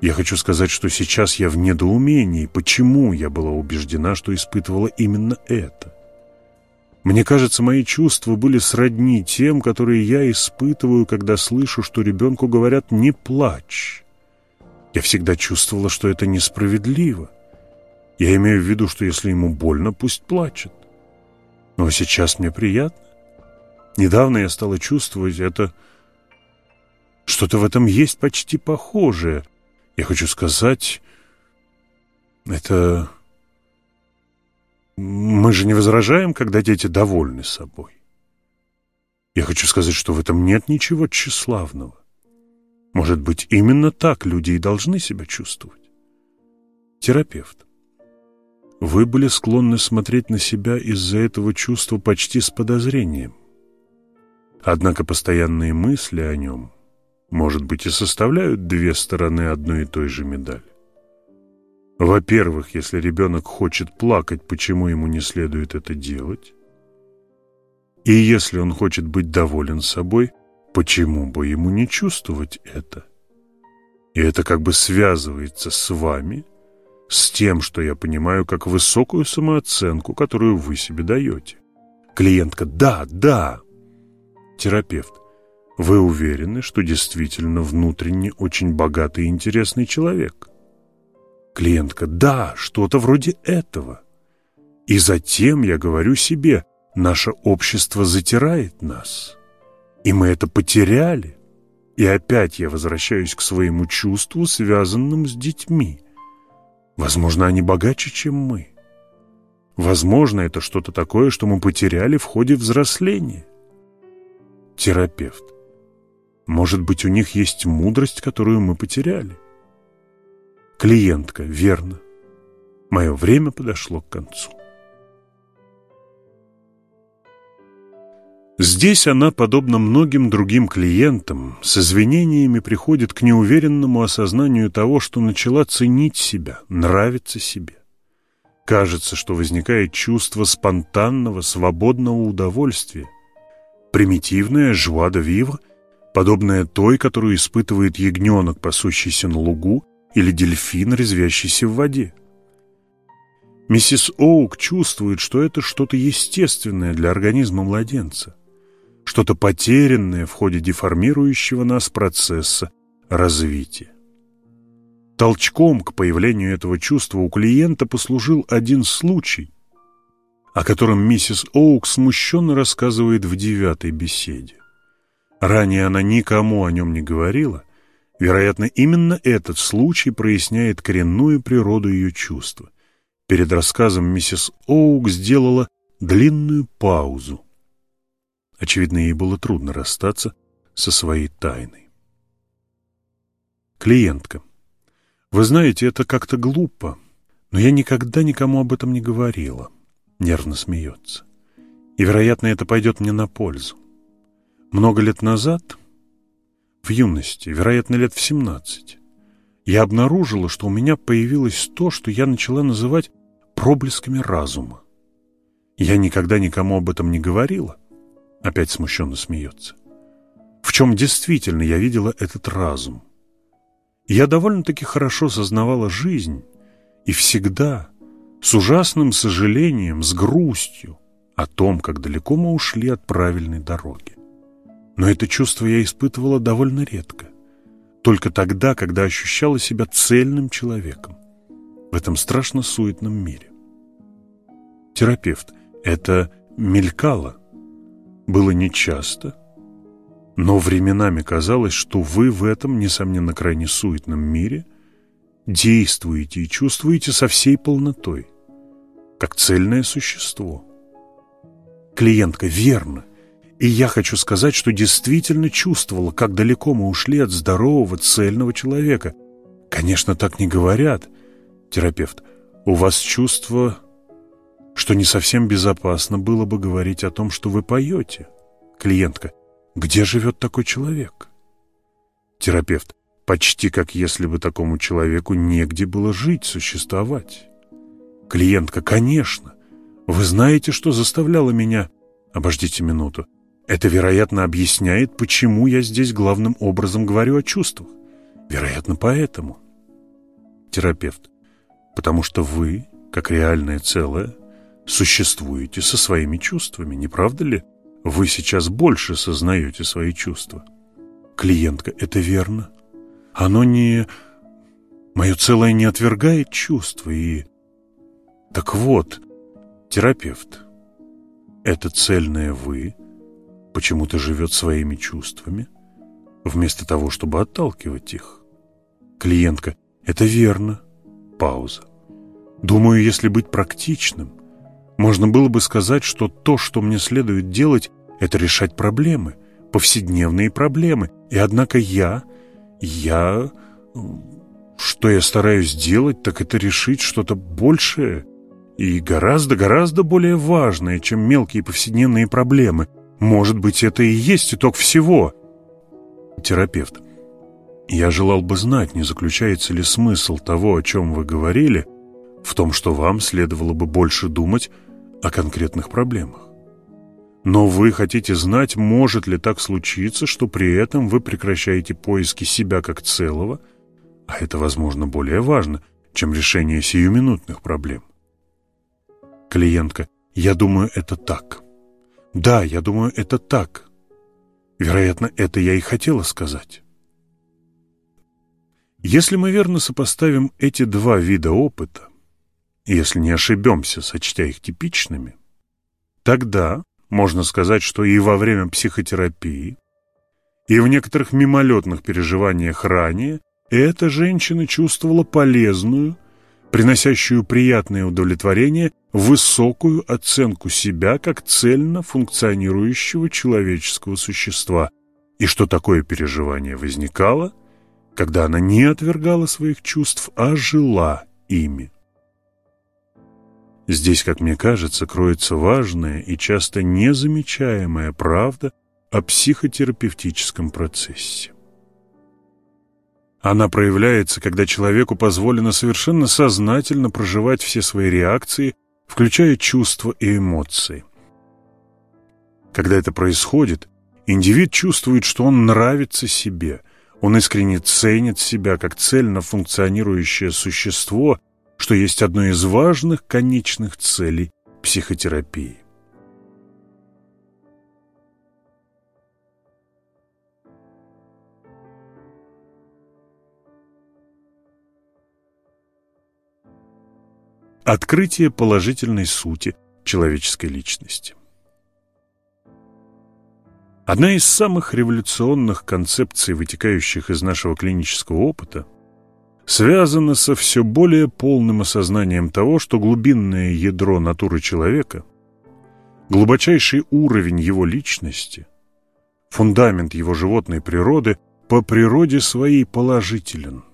Я хочу сказать, что сейчас я в недоумении, почему я была убеждена, что испытывала именно это. Мне кажется, мои чувства были сродни тем, которые я испытываю, когда слышу, что ребенку говорят «не плачь». Я всегда чувствовала, что это несправедливо. Я имею в виду, что если ему больно, пусть плачет. Но сейчас мне приятно. Недавно я стала чувствовать это... Что-то в этом есть почти похожее. Я хочу сказать... Это... Мы же не возражаем, когда дети довольны собой. Я хочу сказать, что в этом нет ничего тщеславного. Может быть, именно так люди и должны себя чувствовать. Терапевт. Вы были склонны смотреть на себя из-за этого чувства почти с подозрением. Однако постоянные мысли о нем, может быть, и составляют две стороны одной и той же медали. Во-первых, если ребенок хочет плакать, почему ему не следует это делать? И если он хочет быть доволен собой, почему бы ему не чувствовать это? И это как бы связывается с вами, с тем, что я понимаю как высокую самооценку, которую вы себе даете. Клиентка «Да, да». Терапевт «Вы уверены, что действительно внутренне очень богатый и интересный человек?» Клиентка, да, что-то вроде этого. И затем я говорю себе, наше общество затирает нас. И мы это потеряли. И опять я возвращаюсь к своему чувству, связанному с детьми. Возможно, они богаче, чем мы. Возможно, это что-то такое, что мы потеряли в ходе взросления. Терапевт. Может быть, у них есть мудрость, которую мы потеряли. Клиентка, верно. Мое время подошло к концу. Здесь она, подобно многим другим клиентам, с извинениями приходит к неуверенному осознанию того, что начала ценить себя, нравиться себе. Кажется, что возникает чувство спонтанного, свободного удовольствия. Примитивная жуа де вивр, подобная той, которую испытывает ягненок, пасущийся на лугу, или дельфин, резвящийся в воде. Миссис Оук чувствует, что это что-то естественное для организма младенца, что-то потерянное в ходе деформирующего нас процесса развития. Толчком к появлению этого чувства у клиента послужил один случай, о котором миссис Оук смущенно рассказывает в девятой беседе. Ранее она никому о нем не говорила, Вероятно, именно этот случай проясняет коренную природу ее чувства. Перед рассказом миссис Оук сделала длинную паузу. Очевидно, ей было трудно расстаться со своей тайной. Клиентка. Вы знаете, это как-то глупо, но я никогда никому об этом не говорила. Нервно смеется. И, вероятно, это пойдет мне на пользу. Много лет назад в юности, вероятно, лет в 17, я обнаружила, что у меня появилось то, что я начала называть проблесками разума. Я никогда никому об этом не говорила. Опять смущенно смеется. В чем действительно я видела этот разум? Я довольно-таки хорошо сознавала жизнь и всегда, с ужасным сожалением, с грустью, о том, как далеко мы ушли от правильной дороги. Но это чувство я испытывала довольно редко. Только тогда, когда ощущала себя цельным человеком в этом страшно суетном мире. Терапевт. Это мелькало. Было нечасто, но временами казалось, что вы в этом, несомненно, крайне суетном мире действуете и чувствуете со всей полнотой, как цельное существо. Клиентка, верно. И я хочу сказать, что действительно чувствовала, как далеко мы ушли от здорового, цельного человека. Конечно, так не говорят. Терапевт, у вас чувство, что не совсем безопасно было бы говорить о том, что вы поете. Клиентка, где живет такой человек? Терапевт, Почти как если бы такому человеку негде было жить, существовать. Клиентка, конечно. Вы знаете, что заставляло меня... Обождите минуту. Это, вероятно, объясняет, почему я здесь главным образом говорю о чувствах. Вероятно, поэтому. Терапевт. Потому что вы, как реальное целое, существуете со своими чувствами, не правда ли? Вы сейчас больше сознаете свои чувства. Клиентка, это верно. Оно не... Мое целое не отвергает чувства и... Так вот, терапевт, это цельное «вы» почему-то живет своими чувствами, вместо того, чтобы отталкивать их. Клиентка, это верно. Пауза. Думаю, если быть практичным, можно было бы сказать, что то, что мне следует делать, это решать проблемы, повседневные проблемы. И однако я, я... Что я стараюсь делать, так это решить что-то большее и гораздо-гораздо более важное, чем мелкие повседневные проблемы. Может быть, это и есть итог всего. Терапевт. Я желал бы знать, не заключается ли смысл того, о чем вы говорили, в том, что вам следовало бы больше думать о конкретных проблемах. Но вы хотите знать, может ли так случиться, что при этом вы прекращаете поиски себя как целого, а это, возможно, более важно, чем решение сиюминутных проблем. Клиентка, я думаю, это так. Да, я думаю, это так. Вероятно, это я и хотела сказать. Если мы верно сопоставим эти два вида опыта, если не ошибемся, сочтя их типичными, тогда можно сказать, что и во время психотерапии, и в некоторых мимолетных переживаниях ранее эта женщина чувствовала полезную, приносящую приятное удовлетворение, высокую оценку себя как цельно функционирующего человеческого существа, и что такое переживание возникало, когда она не отвергала своих чувств, а жила ими. Здесь, как мне кажется, кроется важная и часто незамечаемая правда о психотерапевтическом процессе. Она проявляется, когда человеку позволено совершенно сознательно проживать все свои реакции, включая чувства и эмоции. Когда это происходит, индивид чувствует, что он нравится себе, он искренне ценит себя как цельно функционирующее существо что есть одно из важных конечных целей психотерапии. Открытие положительной сути человеческой личности. Одна из самых революционных концепций, вытекающих из нашего клинического опыта – связано со все более полным осознанием того, что глубинное ядро натуры человека, глубочайший уровень его личности, фундамент его животной природы по природе своей положителен,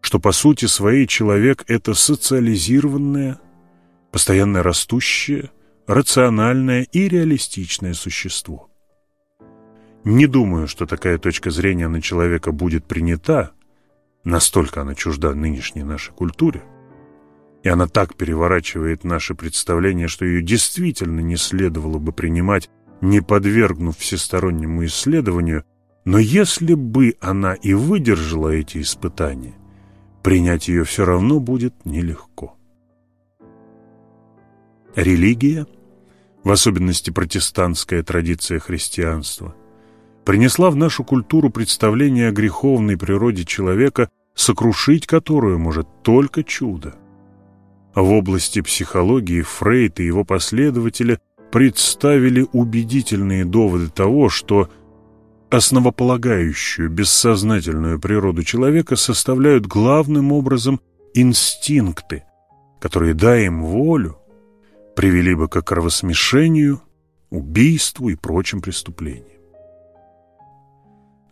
что по сути своей человек – это социализированное, постоянно растущее, рациональное и реалистичное существо. Не думаю, что такая точка зрения на человека будет принята – Настолько она чужда нынешней нашей культуре, и она так переворачивает наше представление, что ее действительно не следовало бы принимать, не подвергнув всестороннему исследованию, но если бы она и выдержала эти испытания, принять ее все равно будет нелегко. Религия, в особенности протестантская традиция христианства – принесла в нашу культуру представление о греховной природе человека, сокрушить которую может только чудо. В области психологии Фрейд и его последователи представили убедительные доводы того, что основополагающую бессознательную природу человека составляют главным образом инстинкты, которые, дай им волю, привели бы к кровосмешению, убийству и прочим преступлениям.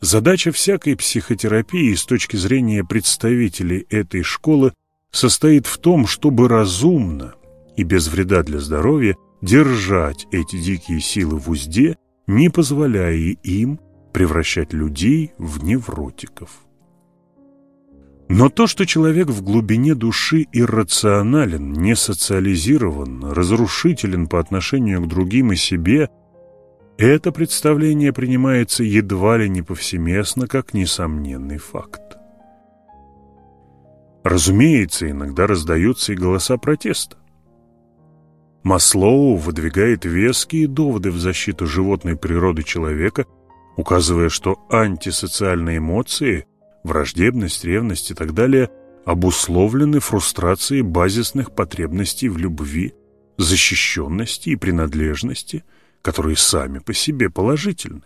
Задача всякой психотерапии с точки зрения представителей этой школы состоит в том, чтобы разумно и без вреда для здоровья держать эти дикие силы в узде, не позволяя им превращать людей в невротиков. Но то, что человек в глубине души иррационален, не социализирован, разрушителен по отношению к другим и себе, это представление принимается едва ли не повсеместно, как несомненный факт. Разумеется, иногда раздаются и голоса протеста. Маслоу выдвигает веские доводы в защиту животной природы человека, указывая, что антисоциальные эмоции, враждебность, ревность и так далее обусловлены фрустрацией базисных потребностей в любви, защищенности и принадлежности, которые сами по себе положительны.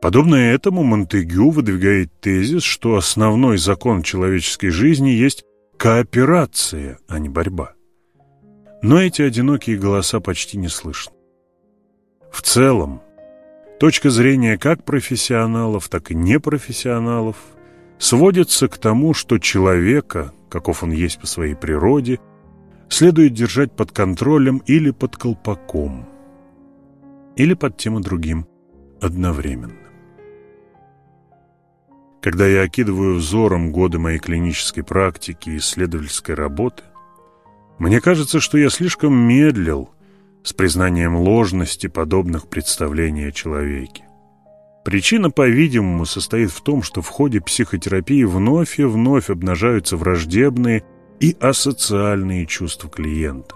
Подобно этому Монтегю выдвигает тезис, что основной закон человеческой жизни есть кооперация, а не борьба. Но эти одинокие голоса почти не слышны. В целом, точка зрения как профессионалов, так и непрофессионалов сводится к тому, что человека, каков он есть по своей природе, следует держать под контролем или под колпаком, или под тем и другим одновременно. Когда я окидываю взором годы моей клинической практики и исследовательской работы, мне кажется, что я слишком медлил с признанием ложности подобных представлений о человеке. Причина, по-видимому, состоит в том, что в ходе психотерапии вновь и вновь обнажаются враждебные и асоциальные чувства клиента.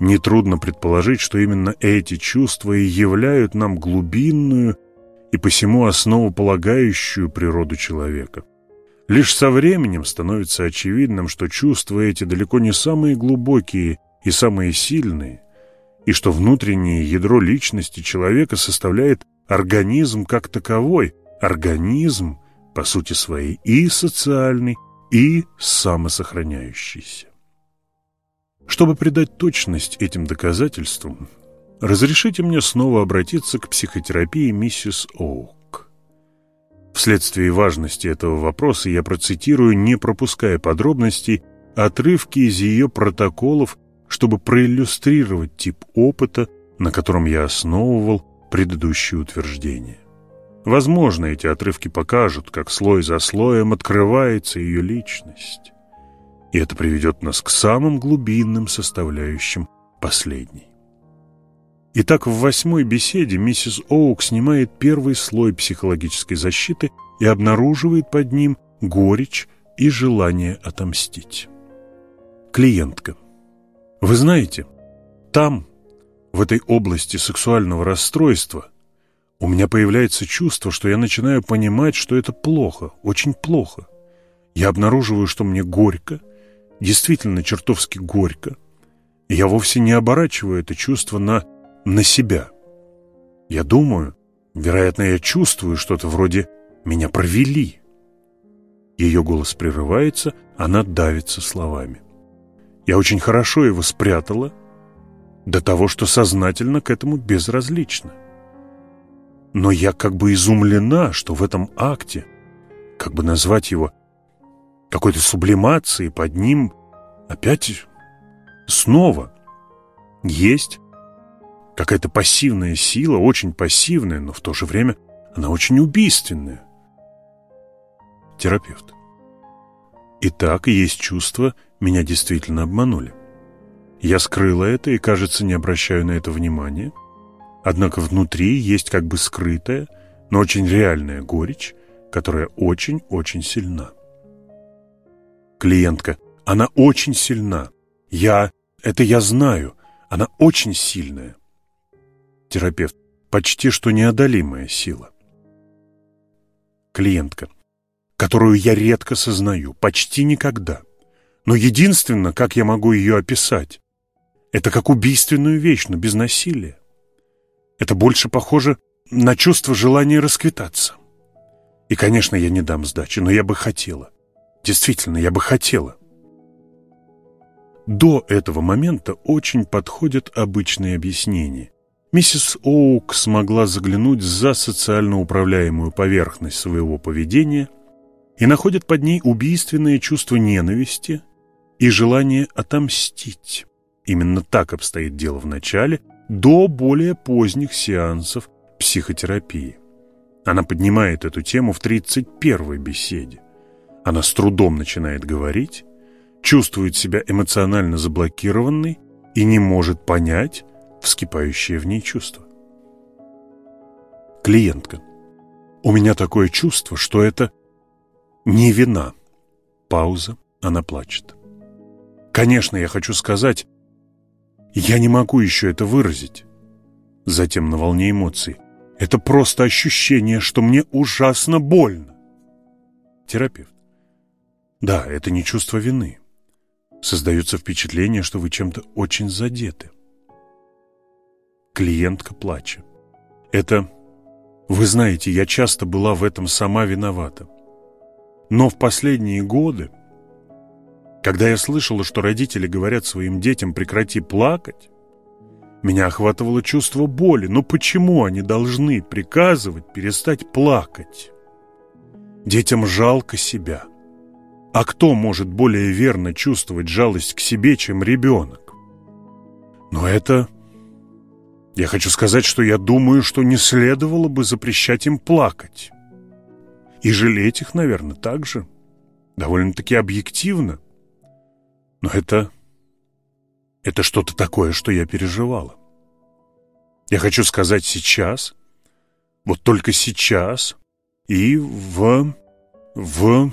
Нетрудно предположить, что именно эти чувства и являют нам глубинную и посему основополагающую природу человека. Лишь со временем становится очевидным, что чувства эти далеко не самые глубокие и самые сильные, и что внутреннее ядро личности человека составляет организм как таковой, организм, по сути своей, и социальный, и самосохраняющийся. Чтобы придать точность этим доказательствам, разрешите мне снова обратиться к психотерапии миссис Оук. Вследствие важности этого вопроса я процитирую, не пропуская подробностей, отрывки из ее протоколов, чтобы проиллюстрировать тип опыта, на котором я основывал предыдущие утверждения. Возможно, эти отрывки покажут, как слой за слоем открывается ее личность. И это приведет нас к самым глубинным составляющим последней. Итак, в восьмой беседе миссис Оук снимает первый слой психологической защиты и обнаруживает под ним горечь и желание отомстить. Клиентка. Вы знаете, там, в этой области сексуального расстройства, у меня появляется чувство, что я начинаю понимать, что это плохо, очень плохо. Я обнаруживаю, что мне горько, действительно чертовски горько, я вовсе не оборачиваю это чувство на на себя. Я думаю, вероятно, я чувствую что-то вроде «меня провели». Ее голос прерывается, она давится словами. Я очень хорошо его спрятала, до того, что сознательно к этому безразлична. Но я как бы изумлена, что в этом акте, как бы назвать его, какой-то сублимации под ним опять снова есть какая-то пассивная сила, очень пассивная, но в то же время она очень убийственная. Терапевт. Итак, есть чувство, меня действительно обманули. Я скрыла это и, кажется, не обращаю на это внимания. Однако внутри есть как бы скрытая, но очень реальная горечь, которая очень-очень сильна. Клиентка. Она очень сильна. Я... Это я знаю. Она очень сильная терапевт, почти что неодолимая сила. Клиентка, которую я редко сознаю, почти никогда. Но единственное, как я могу ее описать, это как убийственную вещь, но без насилия. Это больше похоже на чувство желания расквитаться. И, конечно, я не дам сдачи, но я бы хотела. Действительно, я бы хотела. До этого момента очень подходят обычные объяснения. Миссис Оук смогла заглянуть за социально управляемую поверхность своего поведения и находит под ней убийственное чувство ненависти и желание отомстить. Именно так обстоит дело в начале, до более поздних сеансов психотерапии. Она поднимает эту тему в 31-й беседе. Она с трудом начинает говорить, чувствует себя эмоционально заблокированной и не может понять вскипающее в ней чувство. Клиентка. У меня такое чувство, что это не вина. Пауза. Она плачет. Конечно, я хочу сказать, я не могу еще это выразить. Затем на волне эмоций. Это просто ощущение, что мне ужасно больно. Терапевт. Да, это не чувство вины. Создается впечатление, что вы чем-то очень задеты. Клиентка плача. Это... Вы знаете, я часто была в этом сама виновата. Но в последние годы, когда я слышала, что родители говорят своим детям «прекрати плакать», меня охватывало чувство боли. Но почему они должны приказывать перестать плакать? Детям жалко себя. А кто может более верно чувствовать жалость к себе, чем ребенок? Но это... Я хочу сказать, что я думаю, что не следовало бы запрещать им плакать. И жалеть их, наверное, также. Довольно-таки объективно. Но это... Это что-то такое, что я переживала. Я хочу сказать сейчас, вот только сейчас, и в... в...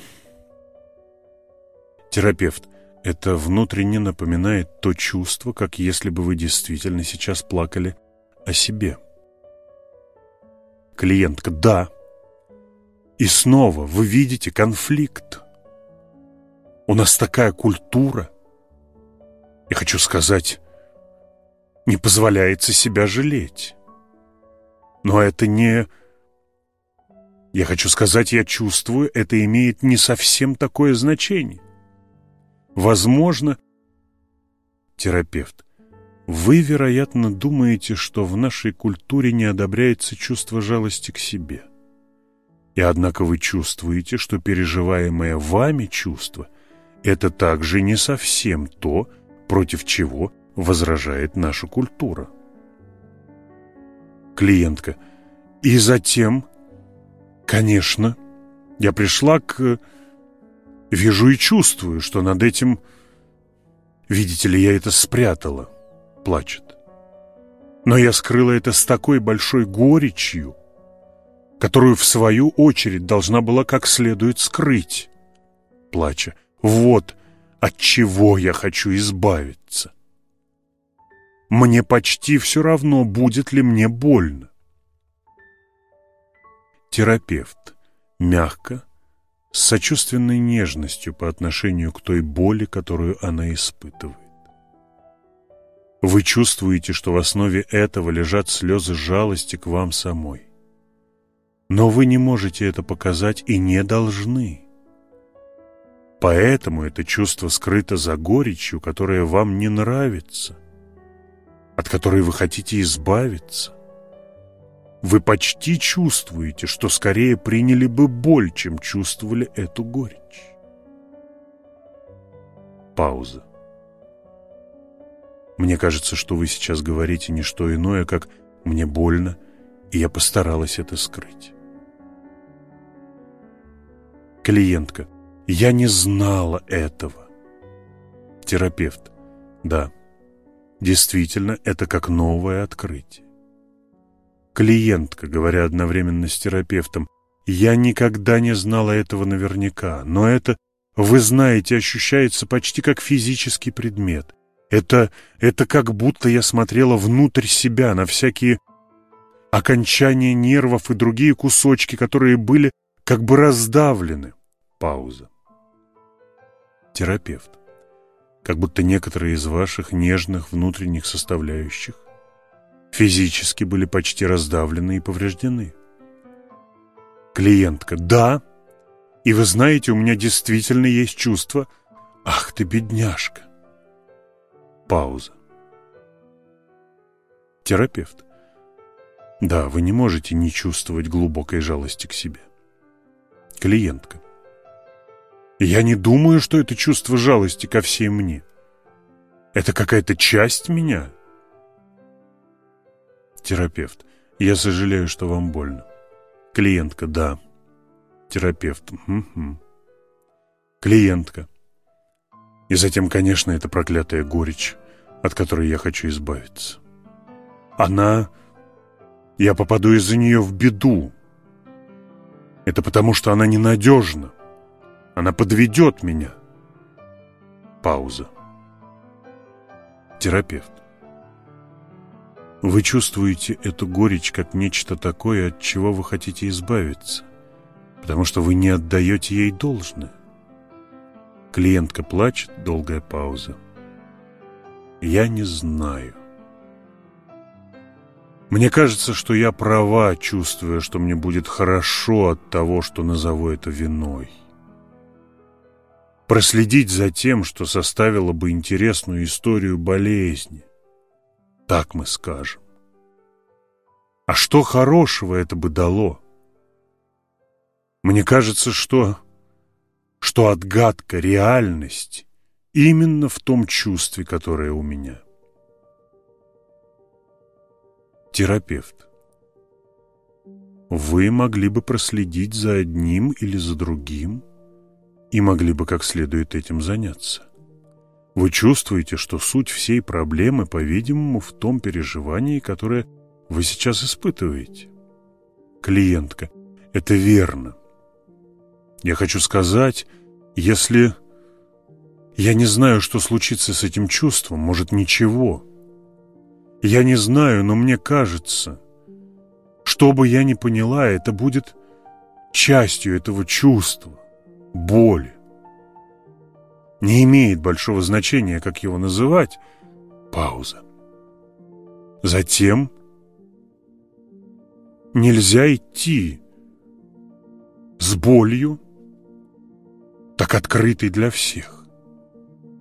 Терапевт. Это внутренне напоминает то чувство, как если бы вы действительно сейчас плакали о себе. Клиентка. Да. И снова вы видите конфликт. У нас такая культура. Я хочу сказать, не позволяется себя жалеть. Но это не... Я хочу сказать, я чувствую, это имеет не совсем такое значение. Возможно, терапевт, вы, вероятно, думаете, что в нашей культуре не одобряется чувство жалости к себе. И однако вы чувствуете, что переживаемое вами чувство – это также не совсем то, против чего возражает наша культура. Клиентка. И затем, конечно, я пришла к... Вижу и чувствую, что над этим... Видите ли, я это спрятала. Плачет. Но я скрыла это с такой большой горечью, которую в свою очередь должна была как следует скрыть. Плача. Вот от чего я хочу избавиться. Мне почти все равно, будет ли мне больно. Терапевт. Мягко, с сочувственной нежностью по отношению к той боли, которую она испытывает. Вы чувствуете, что в основе этого лежат слезы жалости к вам самой. Но вы не можете это показать и не должны. Поэтому это чувство скрыто за горечью, которая вам не нравится, от которой вы хотите избавиться. Вы почти чувствуете, что скорее приняли бы боль, чем чувствовали эту горечь. Пауза. Мне кажется, что вы сейчас говорите не что иное, как «мне больно», и я постаралась это скрыть. Клиентка. Я не знала этого. Терапевт. Да, действительно, это как новое открытие. Клиентка, говоря одновременно с терапевтом, я никогда не знала этого наверняка, но это, вы знаете, ощущается почти как физический предмет. Это, это как будто я смотрела внутрь себя на всякие окончания нервов и другие кусочки, которые были как бы раздавлены. Пауза. Терапевт. Как будто некоторые из ваших нежных внутренних составляющих физически были почти раздавлены и повреждены. Клиентка. Да. И вы знаете, у меня действительно есть чувство. Ах ты, бедняжка. Пауза. Терапевт. Да, вы не можете не чувствовать глубокой жалости к себе. Клиентка. Я не думаю, что это чувство жалости ко всей мне. Это какая-то часть меня. Терапевт. Я сожалею, что вам больно. Клиентка. Да. Терапевт. Угу. Клиентка. И затем, конечно, эта проклятая горечь, от которой я хочу избавиться. Она... Я попаду из-за нее в беду. Это потому, что она ненадежна. Она подведет меня. Пауза. Терапевт. Вы чувствуете эту горечь как нечто такое, от чего вы хотите избавиться, потому что вы не отдаете ей должное. Клиентка плачет, долгая пауза. Я не знаю. Мне кажется, что я права, чувствуя, что мне будет хорошо от того, что назову это виной. Проследить за тем, что составило бы интересную историю болезни, так мы скажем. А что хорошего это бы дало? Мне кажется, что, что отгадка, реальность именно в том чувстве, которое у меня. Терапевт. Вы могли бы проследить за одним или за другим и могли бы как следует этим заняться. Вы чувствуете, что суть всей проблемы, по-видимому, в том переживании, которое вы сейчас испытываете. Клиентка. Это верно. Я хочу сказать, если... Я не знаю, что случится с этим чувством, может, ничего. Я не знаю, но мне кажется, что бы я ни поняла, это будет частью этого чувства, боли не имеет большого значения, как его называть. Пауза. Затем нельзя идти с болью, так открытой для всех.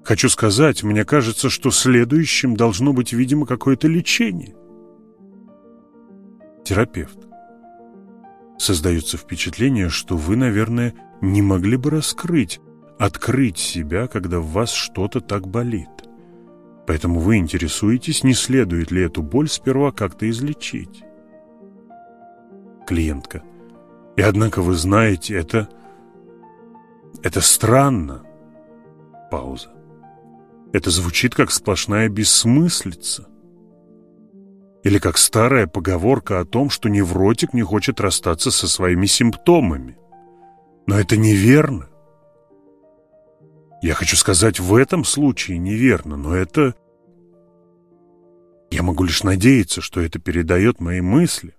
Хочу сказать, мне кажется, что следующим должно быть, видимо, какое-то лечение. Терапевт. Создается впечатление, что вы, наверное, не могли бы раскрыть, открыть себя, когда в вас что-то так болит. Поэтому вы интересуетесь, не следует ли эту боль сперва как-то излечить. Клиентка. И однако вы знаете, это... Это странно. Пауза. Это звучит как сплошная бессмыслица. Или как старая поговорка о том, что невротик не хочет расстаться со своими симптомами. Но это неверно. Я хочу сказать, в этом случае неверно, но это... Я могу лишь надеяться, что это передает мои мысли.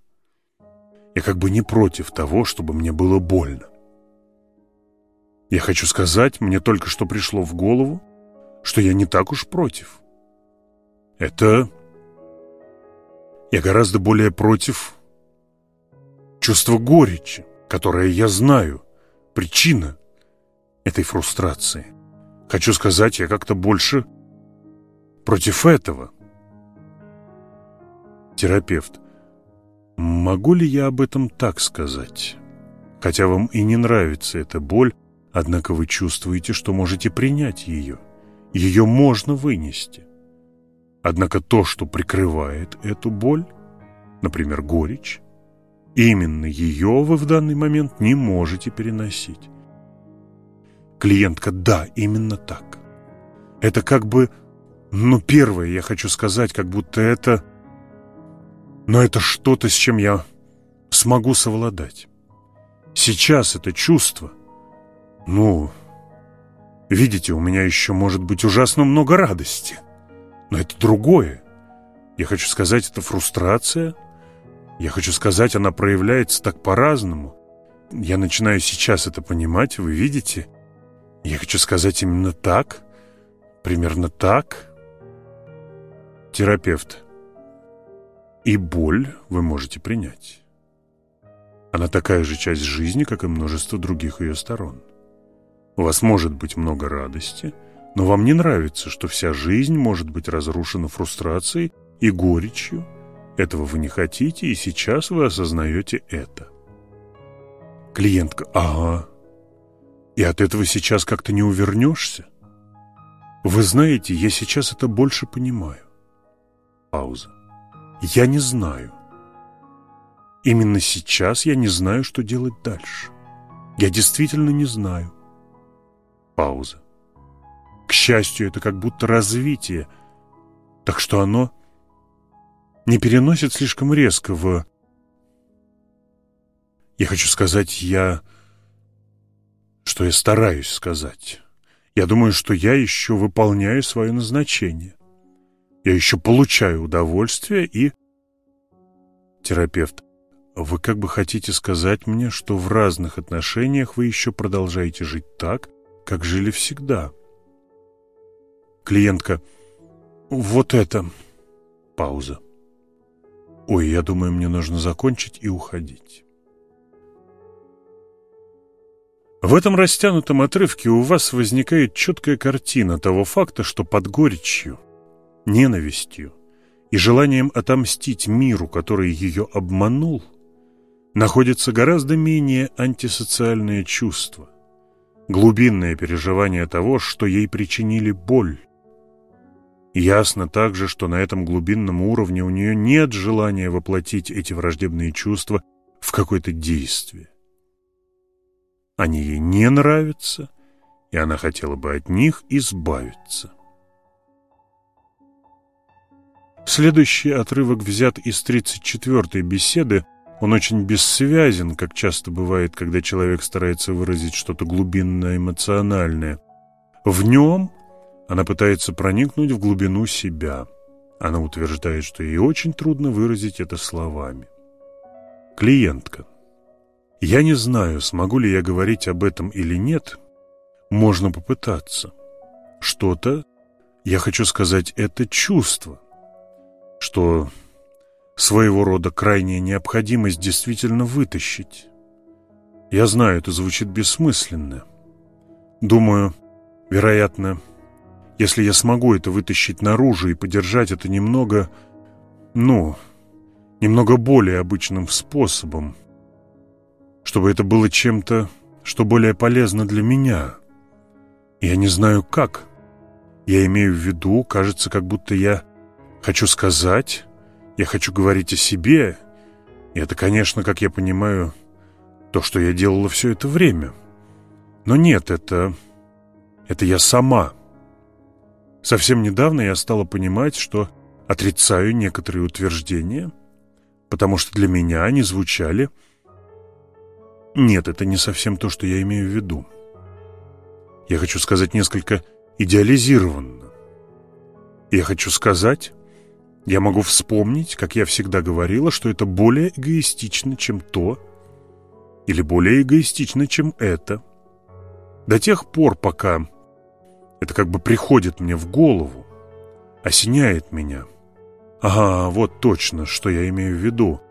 Я как бы не против того, чтобы мне было больно. Я хочу сказать, мне только что пришло в голову, что я не так уж против. Это... Я гораздо более против чувства горечи, которое я знаю, причина этой фрустрации. Хочу сказать, я как-то больше против этого. Терапевт. Могу ли я об этом так сказать? Хотя вам и не нравится эта боль, однако вы чувствуете, что можете принять ее. Ее можно вынести. Однако то, что прикрывает эту боль, например, горечь, именно ее вы в данный момент не можете переносить. Клиентка, да, именно так. Это как бы, ну, первое, я хочу сказать, как будто это... Но это что-то, с чем я смогу совладать. Сейчас это чувство, ну, видите, у меня еще может быть ужасно много радости. Но это другое. Я хочу сказать, это фрустрация. Я хочу сказать, она проявляется так по-разному. Я начинаю сейчас это понимать, вы видите? Я хочу сказать именно так, примерно так. Терапевт. И боль вы можете принять. Она такая же часть жизни, как и множество других ее сторон. У вас может быть много радости, но вам не нравится, что вся жизнь может быть разрушена фрустрацией и горечью. Этого вы не хотите, и сейчас вы осознаете это. Клиентка. Ага, и от этого сейчас как-то не увернешься. Вы знаете, я сейчас это больше понимаю. Пауза. Я не знаю. Именно сейчас я не знаю, что делать дальше. Я действительно не знаю. Пауза. К счастью, это как будто развитие, так что оно не переносит слишком резко в... Я хочу сказать, я... Что я стараюсь сказать. Я думаю, что я еще выполняю свое назначение. Я еще получаю удовольствие и... Терапевт. Вы как бы хотите сказать мне, что в разных отношениях вы еще продолжаете жить так, как жили всегда? Клиентка. Вот это. Пауза. Ой, я думаю, мне нужно закончить и уходить. В этом растянутом отрывке у вас возникает четкая картина того факта, что под горечью, ненавистью и желанием отомстить миру, который ее обманул, находится гораздо менее антисоциальное чувство, глубинное переживание того, что ей причинили боль. Ясно также, что на этом глубинном уровне у нее нет желания воплотить эти враждебные чувства в какое-то действие. Они ей не нравятся, и она хотела бы от них избавиться. Следующий отрывок взят из 34-й беседы. Он очень бессвязен, как часто бывает, когда человек старается выразить что-то глубинное, эмоциональное. В нем она пытается проникнуть в глубину себя. Она утверждает, что ей очень трудно выразить это словами. Клиентка. Я не знаю, смогу ли я говорить об этом или нет. Можно попытаться. Что-то, я хочу сказать, это чувство – что своего рода крайняя необходимость действительно вытащить. Я знаю, это звучит бессмысленно. Думаю, вероятно, если я смогу это вытащить наружу и подержать это немного, ну, немного более обычным способом, чтобы это было чем-то, что более полезно для меня. Я не знаю как. Я имею в виду, кажется, как будто я хочу сказать, я хочу говорить о себе. И это, конечно, как я понимаю, то, что я делала все это время. Но нет, это... это я сама. Совсем недавно я стала понимать, что отрицаю некоторые утверждения, потому что для меня они звучали... Нет, это не совсем то, что я имею в виду. Я хочу сказать несколько идеализированно. Я хочу сказать, я могу вспомнить, как я всегда говорила, что это более эгоистично, чем то, или более эгоистично, чем это. До тех пор, пока это как бы приходит мне в голову, осеняет меня. Ага, вот точно, что я имею в виду.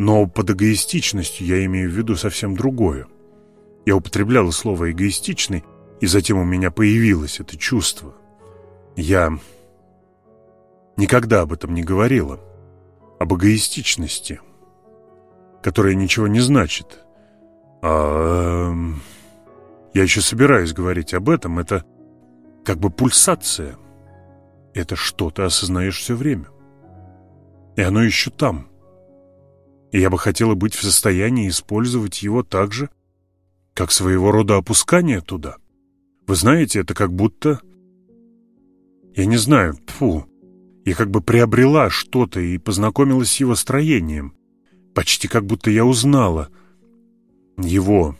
Но под эгоистичностью я имею в виду совсем другое. Я употребляла слово «эгоистичный», и затем у меня появилось это чувство. Я никогда об этом не говорила. Об эгоистичности, которая ничего не значит. А э, я еще собираюсь говорить об этом. Это как бы пульсация. Это что-то осознаешь все время. И оно еще там. И я бы хотела быть в состоянии использовать его так же, как своего рода опускание туда. Вы знаете, это как будто... Я не знаю, фу, я как бы приобрела что-то и познакомилась с его строением. Почти как будто я узнала его,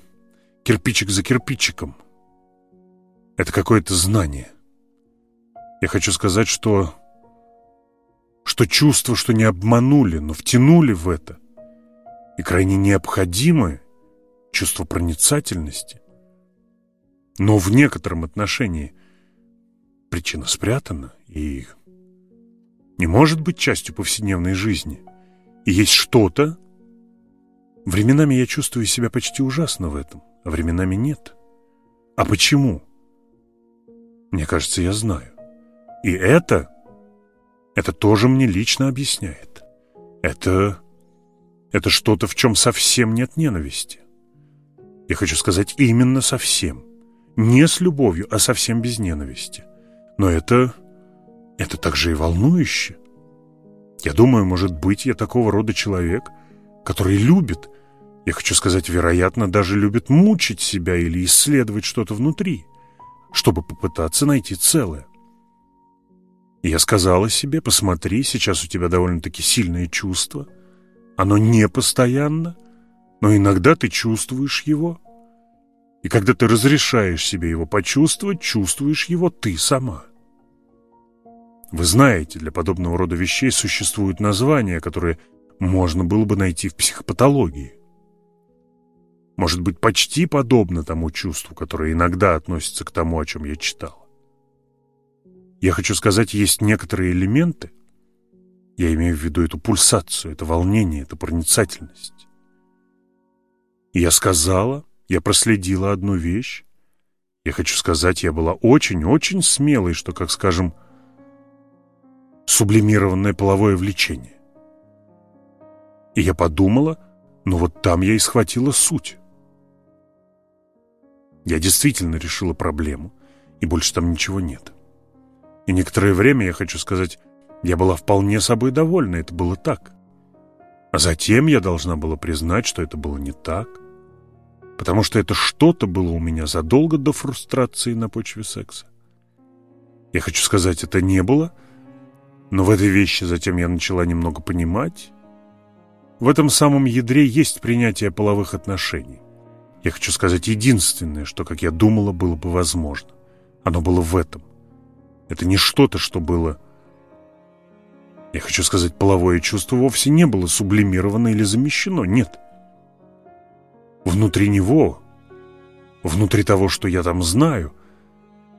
кирпичик за кирпичиком. Это какое-то знание. Я хочу сказать, что... Что чувство, что не обманули, но втянули в это. И крайне необходимое чувство проницательности. Но в некотором отношении причина спрятана, и не может быть частью повседневной жизни. И есть что-то... Временами я чувствую себя почти ужасно в этом, а временами нет. А почему? Мне кажется, я знаю. И это... Это тоже мне лично объясняет. Это... Это что-то, в чем совсем нет ненависти. Я хочу сказать именно совсем. Не с любовью, а совсем без ненависти. Но это... Это также и волнующе. Я думаю, может быть, я такого рода человек, который любит, я хочу сказать, вероятно, даже любит мучить себя или исследовать что-то внутри. чтобы попытаться найти целое. И я сказала себе, посмотри, сейчас у тебя довольно-таки сильное чувство. Оно не постоянно, но иногда ты чувствуешь его. И когда ты разрешаешь себе его почувствовать, чувствуешь его ты сама. Вы знаете, для подобного рода вещей существуют названия, которые можно было бы найти в психопатологии. Может быть, почти подобно тому чувству, которое иногда относится к тому, о чем я читал. Я хочу сказать, есть некоторые элементы, я имею в виду эту пульсацию, это волнение, это проницательность. И я сказала, я проследила одну вещь. Я хочу сказать, я была очень-очень смелой, что, как скажем, сублимированное половое влечение. И я подумала, ну вот там я и схватила суть. Я действительно решила проблему, и больше там ничего нет. И некоторое время, я хочу сказать, я была вполне собой довольна, это было так. А затем я должна была признать, что это было не так, потому что это что-то было у меня задолго до фрустрации на почве секса. Я хочу сказать, это не было, но в этой вещи затем я начала немного понимать. В этом самом ядре есть принятие половых отношений. Я хочу сказать единственное, что, как я думала, было бы возможно. Оно было в этом. Это не что-то, что было... Я хочу сказать, половое чувство вовсе не было сублимировано или замещено. Нет. Внутри него, внутри того, что я там знаю,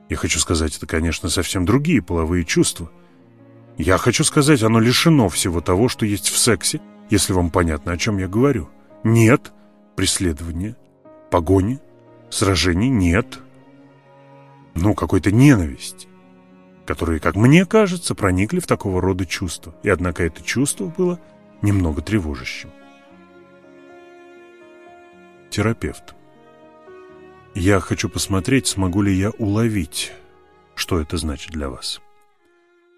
я хочу сказать, это, конечно, совсем другие половые чувства. Я хочу сказать, оно лишено всего того, что есть в сексе, если вам понятно, о чем я говорю. Нет преследования, погони, сражений нет. Ну, какой-то ненависти, которые, как мне кажется, проникли в такого рода чувства. И однако это чувство было немного тревожащим. Терапевт. Я хочу посмотреть, смогу ли я уловить, что это значит для вас.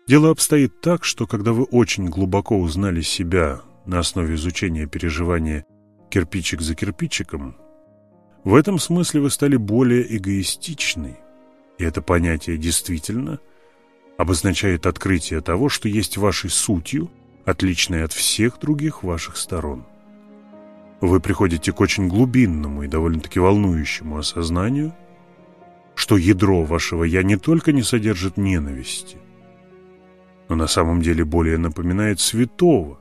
Дело обстоит так, что когда вы очень глубоко узнали себя на основе изучения переживания кирпичик за кирпичиком, в этом смысле вы стали более эгоистичны, и это понятие действительно обозначает открытие того, что есть вашей сутью, отличной от всех других ваших сторон. Вы приходите к очень глубинному и довольно-таки волнующему осознанию, что ядро вашего «я» не только не содержит ненависти, но на самом деле более напоминает святого.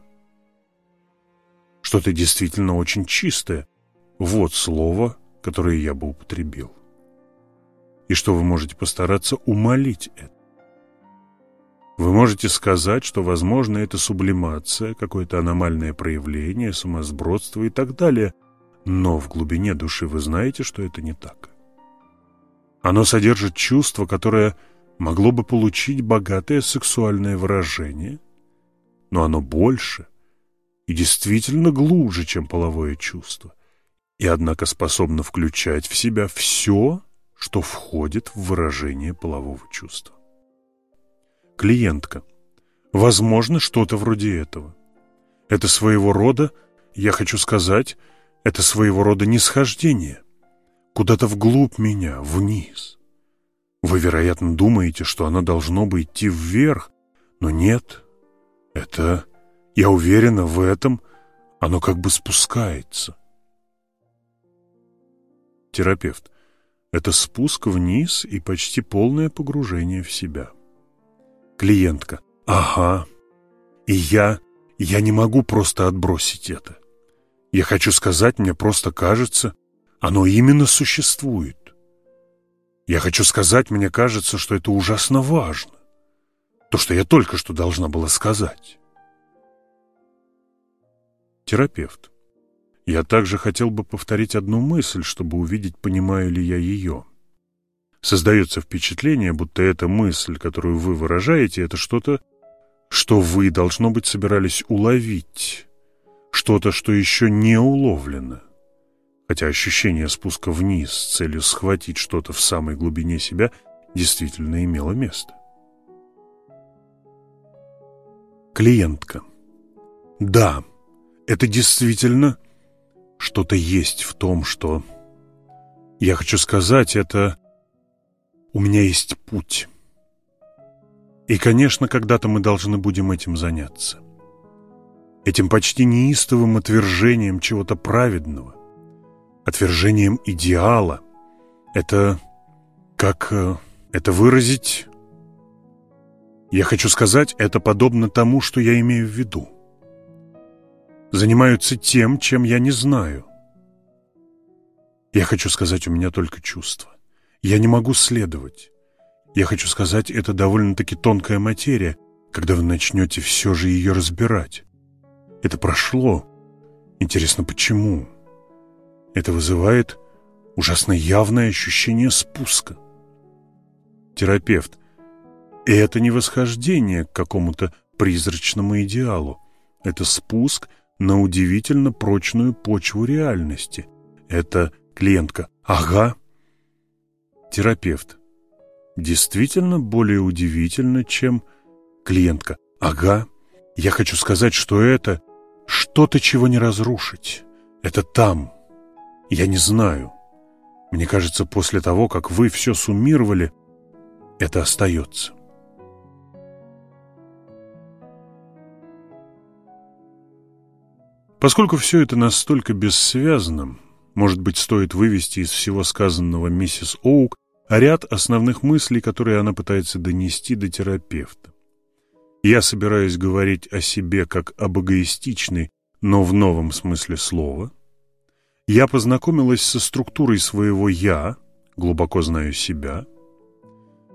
Что-то действительно очень чистое. Вот слово, которые я бы употребил. И что вы можете постараться умолить это. Вы можете сказать, что, возможно, это сублимация, какое-то аномальное проявление, самосбродство и так далее, но в глубине души вы знаете, что это не так. Оно содержит чувство, которое могло бы получить богатое сексуальное выражение, но оно больше и действительно глубже, чем половое чувство – и однако способна включать в себя все, что входит в выражение полового чувства. Клиентка. Возможно, что-то вроде этого. Это своего рода, я хочу сказать, это своего рода нисхождение. Куда-то вглубь меня, вниз. Вы, вероятно, думаете, что оно должно бы идти вверх, но нет. Это, я уверена в этом, оно как бы спускается. Терапевт. Это спуск вниз и почти полное погружение в себя. Клиентка. Ага. И я... Я не могу просто отбросить это. Я хочу сказать, мне просто кажется, оно именно существует. Я хочу сказать, мне кажется, что это ужасно важно. То, что я только что должна была сказать. Терапевт. Я также хотел бы повторить одну мысль, чтобы увидеть, понимаю ли я ее. Создается впечатление, будто эта мысль, которую вы выражаете, это что-то, что вы, должно быть, собирались уловить, что-то, что еще не уловлено. Хотя ощущение спуска вниз с целью схватить что-то в самой глубине себя действительно имело место. Клиентка. Да, это действительно что-то есть в том, что... Я хочу сказать, это... У меня есть путь. И, конечно, когда-то мы должны будем этим заняться. Этим почти неистовым отвержением чего-то праведного, отвержением идеала. Это как э, это выразить? Я хочу сказать, это подобно тому, что я имею в виду. Занимаются тем, чем я не знаю. Я хочу сказать, у меня только чувства. Я не могу следовать. Я хочу сказать, это довольно-таки тонкая материя, когда вы начнете все же ее разбирать. Это прошло. Интересно, почему? Это вызывает ужасно явное ощущение спуска. Терапевт. Это не восхождение к какому-то призрачному идеалу. Это спуск на удивительно прочную почву реальности. Это клиентка. Ага. Терапевт. Действительно более удивительно, чем клиентка. Ага. Я хочу сказать, что это что-то, чего не разрушить. Это там. Я не знаю. Мне кажется, после того, как вы все суммировали, это остается. Поскольку все это настолько бессвязно, может быть, стоит вывести из всего сказанного миссис Оук ряд основных мыслей, которые она пытается донести до терапевта. Я собираюсь говорить о себе как об эгоистичной, но в новом смысле слова. Я познакомилась со структурой своего «я», глубоко знаю себя.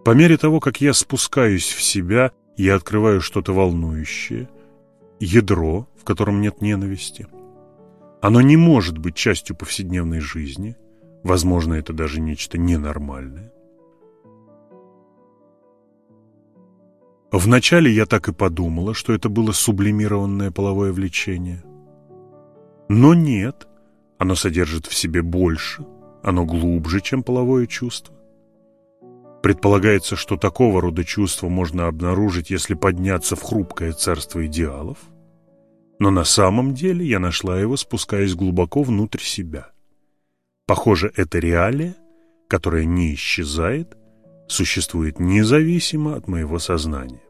По мере того, как я спускаюсь в себя, я открываю что-то волнующее, ядро, в котором нет ненависти. Оно не может быть частью повседневной жизни, возможно, это даже нечто ненормальное. Вначале я так и подумала, что это было сублимированное половое влечение. Но нет, оно содержит в себе больше, оно глубже, чем половое чувство. Предполагается, что такого рода чувства можно обнаружить, если подняться в хрупкое царство идеалов. Но на самом деле я нашла его, спускаясь глубоко внутрь себя. Похоже, это реалия, которая не исчезает, существует независимо от моего сознания.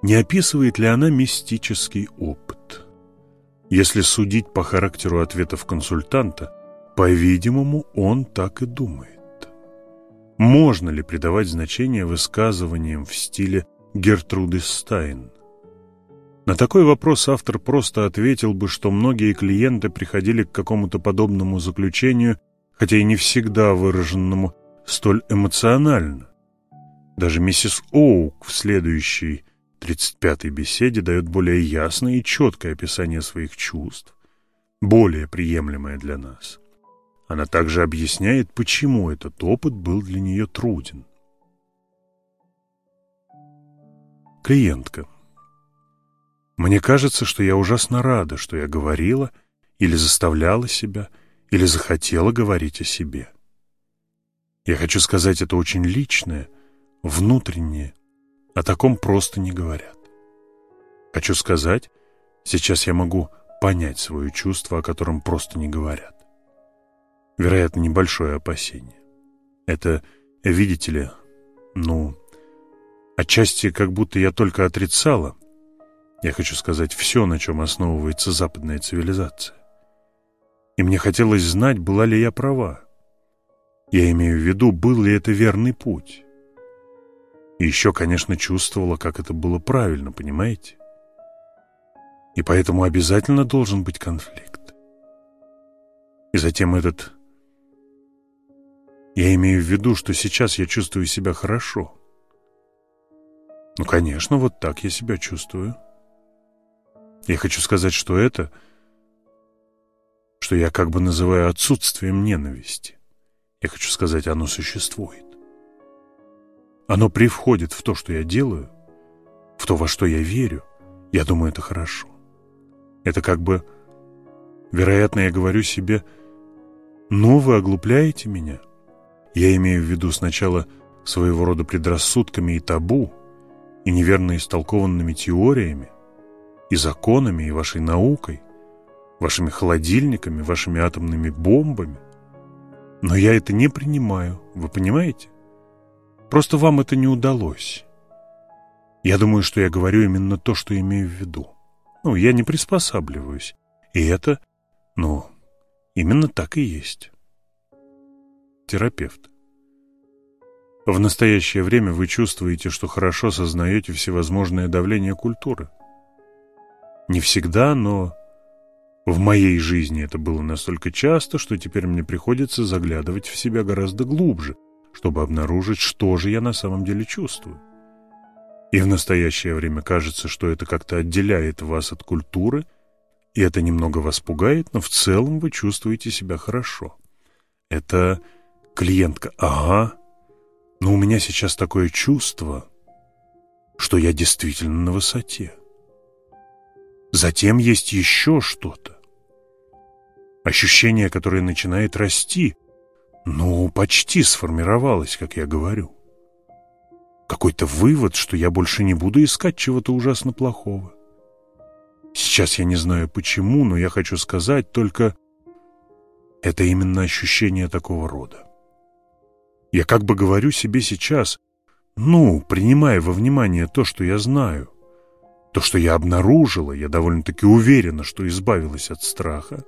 Не описывает ли она мистический опыт? Если судить по характеру ответов консультанта, по-видимому, он так и думает. Можно ли придавать значение высказываниям в стиле Гертруды Стайн? На такой вопрос автор просто ответил бы, что многие клиенты приходили к какому-то подобному заключению, хотя и не всегда выраженному столь эмоционально. Даже миссис Оук в следующей 35-й беседе дает более ясное и четкое описание своих чувств, более приемлемое для нас. Она также объясняет, почему этот опыт был для нее труден. Клиентка. Мне кажется, что я ужасно рада, что я говорила или заставляла себя, или захотела говорить о себе. Я хочу сказать, это очень личное, внутреннее, о таком просто не говорят. Хочу сказать, сейчас я могу понять свое чувство, о котором просто не говорят вероятно, небольшое опасение. Это, видите ли, ну, отчасти как будто я только отрицала, я хочу сказать, все, на чем основывается западная цивилизация. И мне хотелось знать, была ли я права. Я имею в виду, был ли это верный путь. И еще, конечно, чувствовала, как это было правильно, понимаете? И поэтому обязательно должен быть конфликт. И затем этот я имею в виду, что сейчас я чувствую себя хорошо. Ну, конечно, вот так я себя чувствую. Я хочу сказать, что это, что я как бы называю отсутствием ненависти. Я хочу сказать, оно существует. Оно привходит в то, что я делаю, в то, во что я верю. Я думаю, это хорошо. Это как бы, вероятно, я говорю себе, ну, вы оглупляете меня. Я имею в виду сначала своего рода предрассудками и табу, и неверно истолкованными теориями, и законами, и вашей наукой, вашими холодильниками, вашими атомными бомбами. Но я это не принимаю, вы понимаете? Просто вам это не удалось. Я думаю, что я говорю именно то, что имею в виду. Ну, я не приспосабливаюсь. И это, ну, именно так и есть. Терапевт. В настоящее время вы чувствуете, что хорошо сознаете всевозможное давление культуры. Не всегда, но в моей жизни это было настолько часто, что теперь мне приходится заглядывать в себя гораздо глубже, чтобы обнаружить, что же я на самом деле чувствую. И в настоящее время кажется, что это как-то отделяет вас от культуры, и это немного вас пугает, но в целом вы чувствуете себя хорошо. Это клиентка. Ага, но у меня сейчас такое чувство, что я действительно на высоте. Затем есть еще что-то. Ощущение, которое начинает расти, ну, почти сформировалось, как я говорю какой-то вывод, что я больше не буду искать чего-то ужасно плохого. Сейчас я не знаю почему, но я хочу сказать только это именно ощущение такого рода. Я как бы говорю себе сейчас, ну, принимая во внимание то, что я знаю, то, что я обнаружила, я довольно-таки уверена, что избавилась от страха.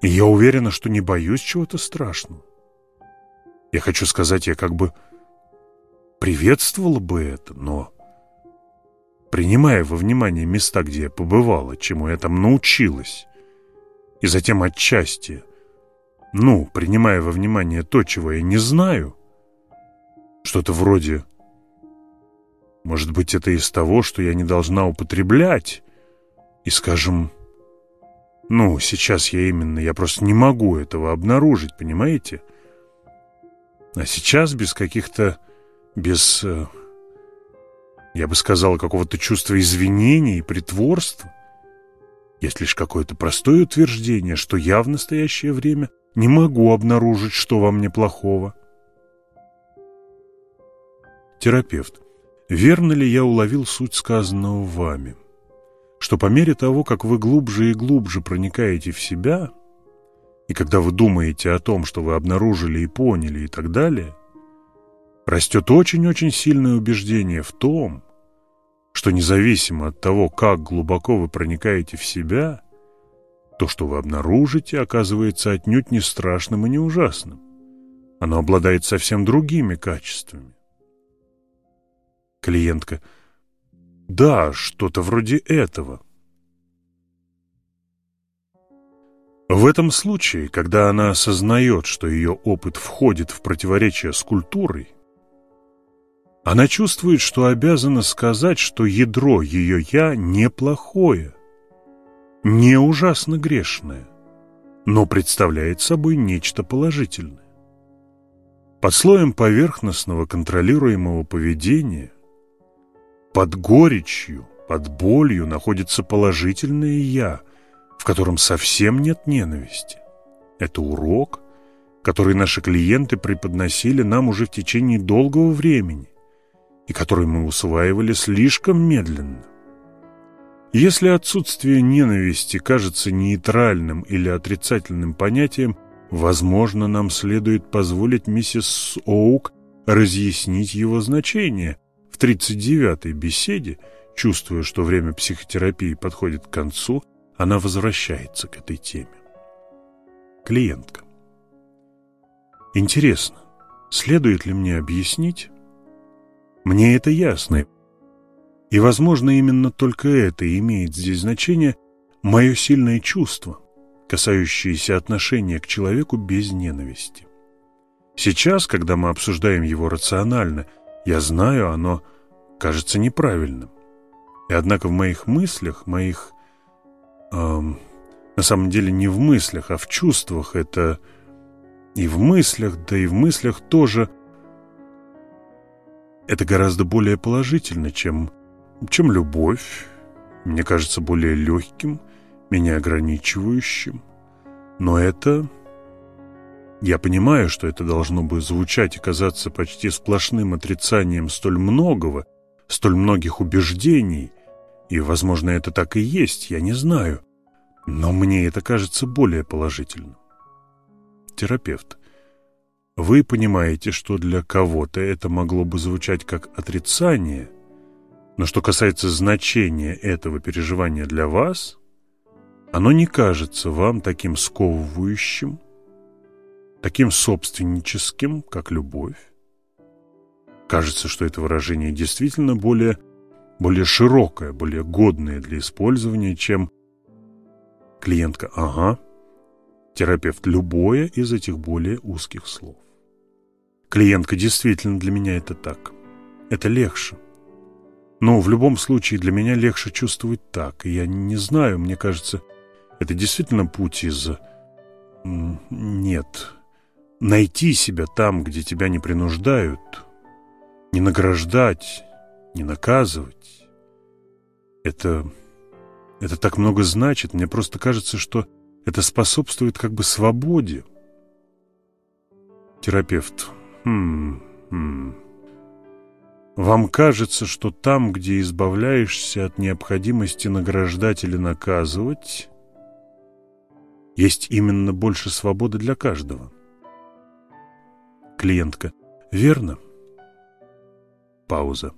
И я уверена, что не боюсь чего-то страшного. Я хочу сказать, я как бы приветствовала бы это, но, принимая во внимание места, где я побывала, чему я там научилась, и затем отчасти, ну, принимая во внимание то, чего я не знаю, что-то вроде, может быть, это из того, что я не должна употреблять, и, скажем, ну, сейчас я именно, я просто не могу этого обнаружить, понимаете? А сейчас без каких-то, без, э, я бы сказал, какого-то чувства извинения и притворства, есть лишь какое-то простое утверждение, что я в настоящее время не могу обнаружить, что во мне плохого. Терапевт. Верно ли я уловил суть сказанного вами? Что по мере того, как вы глубже и глубже проникаете в себя – и когда вы думаете о том, что вы обнаружили и поняли и так далее, растет очень-очень сильное убеждение в том, что независимо от того, как глубоко вы проникаете в себя, то, что вы обнаружите, оказывается отнюдь не страшным и не ужасным. Оно обладает совсем другими качествами. Клиентка. Да, что-то вроде этого. В этом случае, когда она осознает, что ее опыт входит в противоречие с культурой, она чувствует, что обязана сказать, что ядро ее «я» неплохое, не ужасно грешное, но представляет собой нечто положительное. Под слоем поверхностного контролируемого поведения, под горечью, под болью находится положительное «я», в котором совсем нет ненависти. Это урок, который наши клиенты преподносили нам уже в течение долгого времени и который мы усваивали слишком медленно. Если отсутствие ненависти кажется нейтральным или отрицательным понятием, возможно, нам следует позволить миссис Оук разъяснить его значение в 39-й беседе, чувствуя, что время психотерапии подходит к концу, она возвращается к этой теме. Клиентка. Интересно, следует ли мне объяснить? Мне это ясно. И, возможно, именно только это имеет здесь значение мое сильное чувство, касающееся отношения к человеку без ненависти. Сейчас, когда мы обсуждаем его рационально, я знаю, оно кажется неправильным. И однако в моих мыслях, моих эм, на самом деле не в мыслях, а в чувствах. Это и в мыслях, да и в мыслях тоже. Это гораздо более положительно, чем, чем любовь. Мне кажется, более легким, меня ограничивающим. Но это... Я понимаю, что это должно бы звучать и казаться почти сплошным отрицанием столь многого, столь многих убеждений – и, возможно, это так и есть, я не знаю. Но мне это кажется более положительным. Терапевт. Вы понимаете, что для кого-то это могло бы звучать как отрицание, но что касается значения этого переживания для вас, оно не кажется вам таким сковывающим, таким собственническим, как любовь. Кажется, что это выражение действительно более, более широкое, более годное для использования, чем клиентка «ага», терапевт любое из этих более узких слов. Клиентка действительно для меня это так. Это легче. Но в любом случае для меня легче чувствовать так. И я не знаю, мне кажется, это действительно путь из... Нет. Найти себя там, где тебя не принуждают. Не награждать, не наказывать. Это... Это так много значит. Мне просто кажется, что это способствует как бы свободе. Терапевт. Хм, хм. Вам кажется, что там, где избавляешься от необходимости награждать или наказывать, есть именно больше свободы для каждого. Клиентка. Верно. Пауза.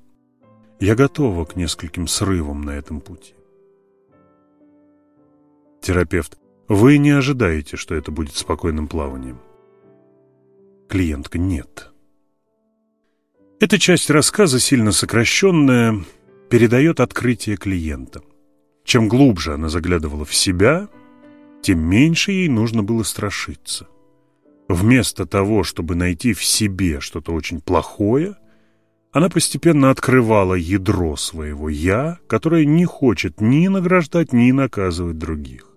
Я готова к нескольким срывам на этом пути. Терапевт. Вы не ожидаете, что это будет спокойным плаванием. Клиентка. Нет. Эта часть рассказа, сильно сокращенная, передает открытие клиента. Чем глубже она заглядывала в себя, тем меньше ей нужно было страшиться. Вместо того, чтобы найти в себе что-то очень плохое, она постепенно открывала ядро своего «я», которое не хочет ни награждать, ни наказывать других.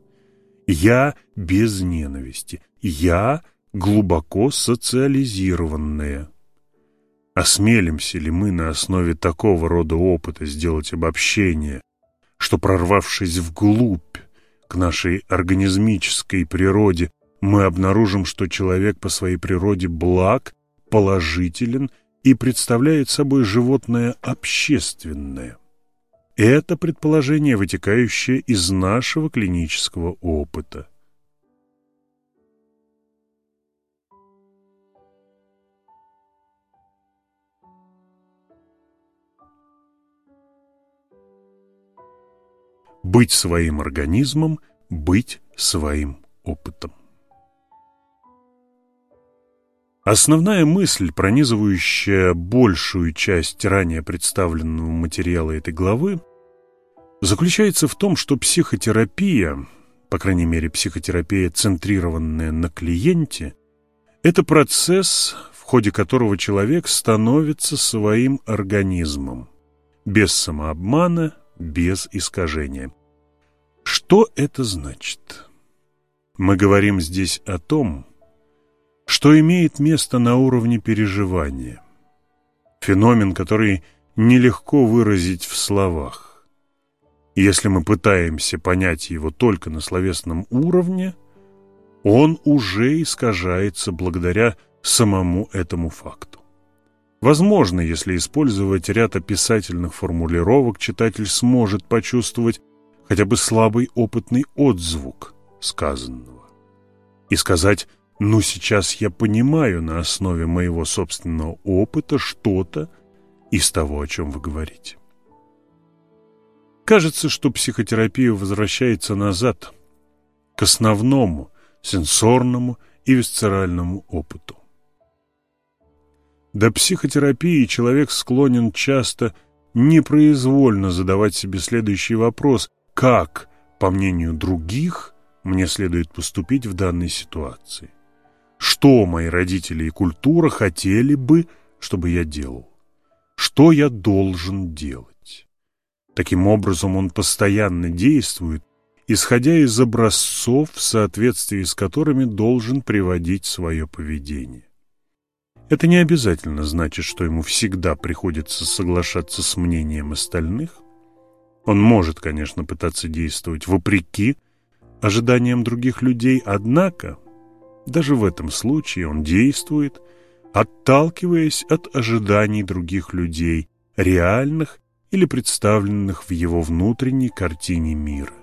Я без ненависти. Я глубоко социализированная. Осмелимся ли мы на основе такого рода опыта сделать обобщение, что, прорвавшись вглубь к нашей организмической природе, мы обнаружим, что человек по своей природе благ, положителен и представляет собой животное общественное? Это предположение, вытекающее из нашего клинического опыта. Быть своим организмом, быть своим опытом. Основная мысль, пронизывающая большую часть ранее представленного материала этой главы, заключается в том, что психотерапия, по крайней мере психотерапия, центрированная на клиенте, это процесс, в ходе которого человек становится своим организмом, без самообмана, без искажения. Что это значит? Мы говорим здесь о том, что имеет место на уровне переживания. Феномен, который нелегко выразить в словах. Если мы пытаемся понять его только на словесном уровне, он уже искажается благодаря самому этому факту. Возможно, если использовать ряд описательных формулировок, читатель сможет почувствовать хотя бы слабый опытный отзвук сказанного и сказать но сейчас я понимаю на основе моего собственного опыта что-то из того, о чем вы говорите. Кажется, что психотерапия возвращается назад, к основному сенсорному и висцеральному опыту. До психотерапии человек склонен часто непроизвольно задавать себе следующий вопрос «Как, по мнению других, мне следует поступить в данной ситуации?» Что мои родители и культура хотели бы, чтобы я делал? Что я должен делать? Таким образом, он постоянно действует, исходя из образцов, в соответствии с которыми должен приводить свое поведение. Это не обязательно значит, что ему всегда приходится соглашаться с мнением остальных. Он может, конечно, пытаться действовать вопреки ожиданиям других людей, однако даже в этом случае он действует, отталкиваясь от ожиданий других людей, реальных или представленных в его внутренней картине мира.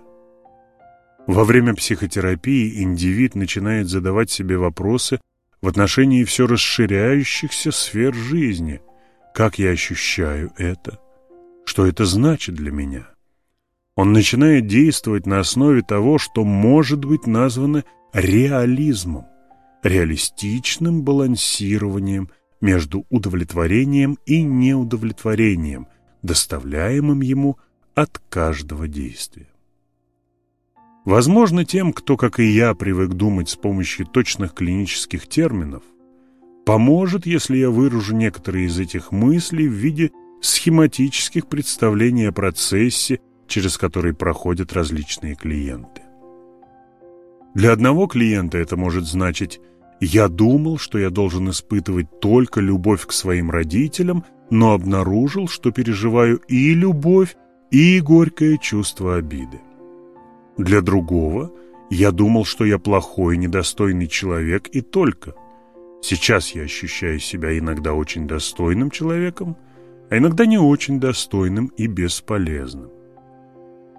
Во время психотерапии индивид начинает задавать себе вопросы в отношении все расширяющихся сфер жизни. Как я ощущаю это? Что это значит для меня? Он начинает действовать на основе того, что может быть названо реализмом, реалистичным балансированием между удовлетворением и неудовлетворением, доставляемым ему от каждого действия. Возможно, тем, кто, как и я, привык думать с помощью точных клинических терминов, поможет, если я выражу некоторые из этих мыслей в виде схематических представлений о процессе, через который проходят различные клиенты. Для одного клиента это может значить «я думал, что я должен испытывать только любовь к своим родителям, но обнаружил, что переживаю и любовь, и горькое чувство обиды». Для другого я думал, что я плохой, недостойный человек и только. Сейчас я ощущаю себя иногда очень достойным человеком, а иногда не очень достойным и бесполезным.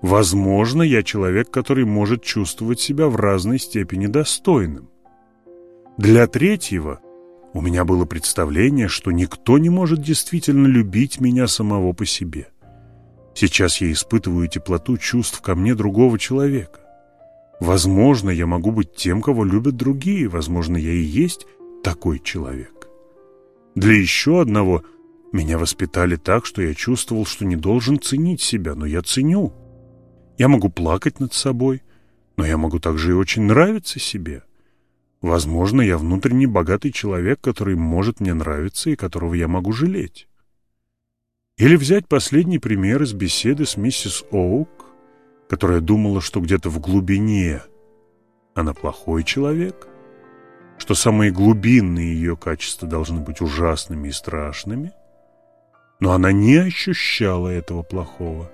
Возможно, я человек, который может чувствовать себя в разной степени достойным. Для третьего у меня было представление, что никто не может действительно любить меня самого по себе. Сейчас я испытываю теплоту чувств ко мне другого человека. Возможно, я могу быть тем, кого любят другие. Возможно, я и есть такой человек. Для еще одного меня воспитали так, что я чувствовал, что не должен ценить себя, но я ценю. Я могу плакать над собой, но я могу также и очень нравиться себе. Возможно, я внутренне богатый человек, который может мне нравиться и которого я могу жалеть. Или взять последний пример из беседы с миссис Оук, которая думала, что где-то в глубине она плохой человек, что самые глубинные ее качества должны быть ужасными и страшными, но она не ощущала этого плохого,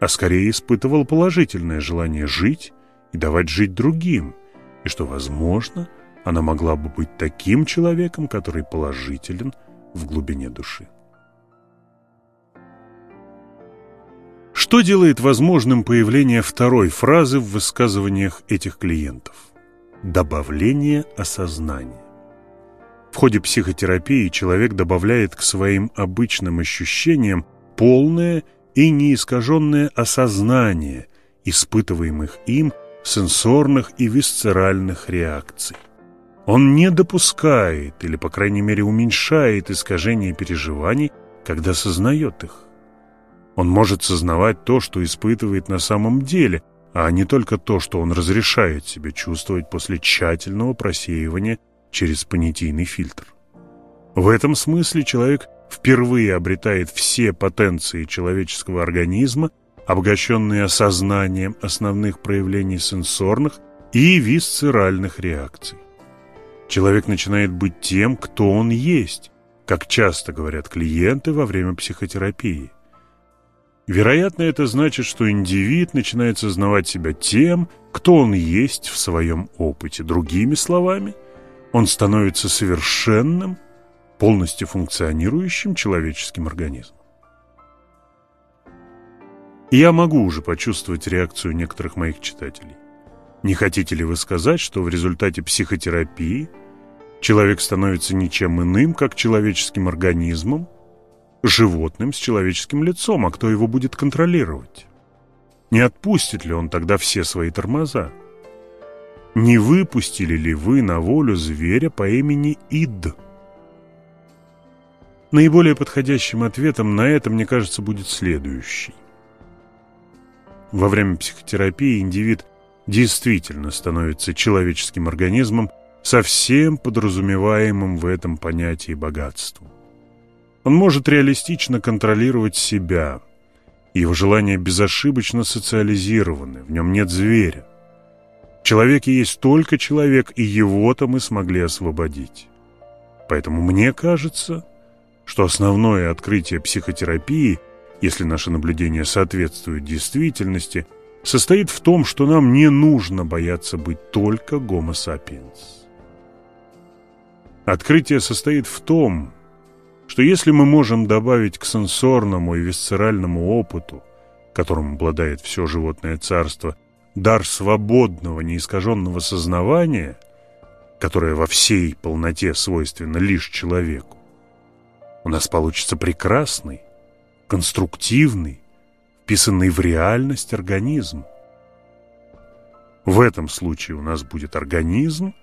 а скорее испытывала положительное желание жить и давать жить другим, и что, возможно, она могла бы быть таким человеком, который положителен в глубине души. Что делает возможным появление второй фразы в высказываниях этих клиентов? Добавление осознания. В ходе психотерапии человек добавляет к своим обычным ощущениям полное и неискаженное осознание испытываемых им сенсорных и висцеральных реакций. Он не допускает или, по крайней мере, уменьшает искажение переживаний, когда сознает их. Он может сознавать то, что испытывает на самом деле, а не только то, что он разрешает себе чувствовать после тщательного просеивания через понятийный фильтр. В этом смысле человек впервые обретает все потенции человеческого организма, обогащенные осознанием основных проявлений сенсорных и висцеральных реакций. Человек начинает быть тем, кто он есть, как часто говорят клиенты во время психотерапии. Вероятно, это значит, что индивид начинает сознавать себя тем, кто он есть в своем опыте. Другими словами, он становится совершенным, полностью функционирующим человеческим организмом. Я могу уже почувствовать реакцию некоторых моих читателей. Не хотите ли вы сказать, что в результате психотерапии человек становится ничем иным, как человеческим организмом, животным с человеческим лицом, а кто его будет контролировать? Не отпустит ли он тогда все свои тормоза? Не выпустили ли вы на волю зверя по имени Ид? Наиболее подходящим ответом на это, мне кажется, будет следующий. Во время психотерапии индивид действительно становится человеческим организмом со всем подразумеваемым в этом понятии богатством. Он может реалистично контролировать себя. Его желания безошибочно социализированы, в нем нет зверя. В человеке есть только человек, и его-то мы смогли освободить. Поэтому мне кажется, что основное открытие психотерапии, если наше наблюдение соответствует действительности, состоит в том, что нам не нужно бояться быть только гомо сапиенс. Открытие состоит в том, что если мы можем добавить к сенсорному и висцеральному опыту, которым обладает все животное царство, дар свободного, неискаженного сознавания, которое во всей полноте свойственно лишь человеку, у нас получится прекрасный, конструктивный, вписанный в реальность организм. В этом случае у нас будет организм,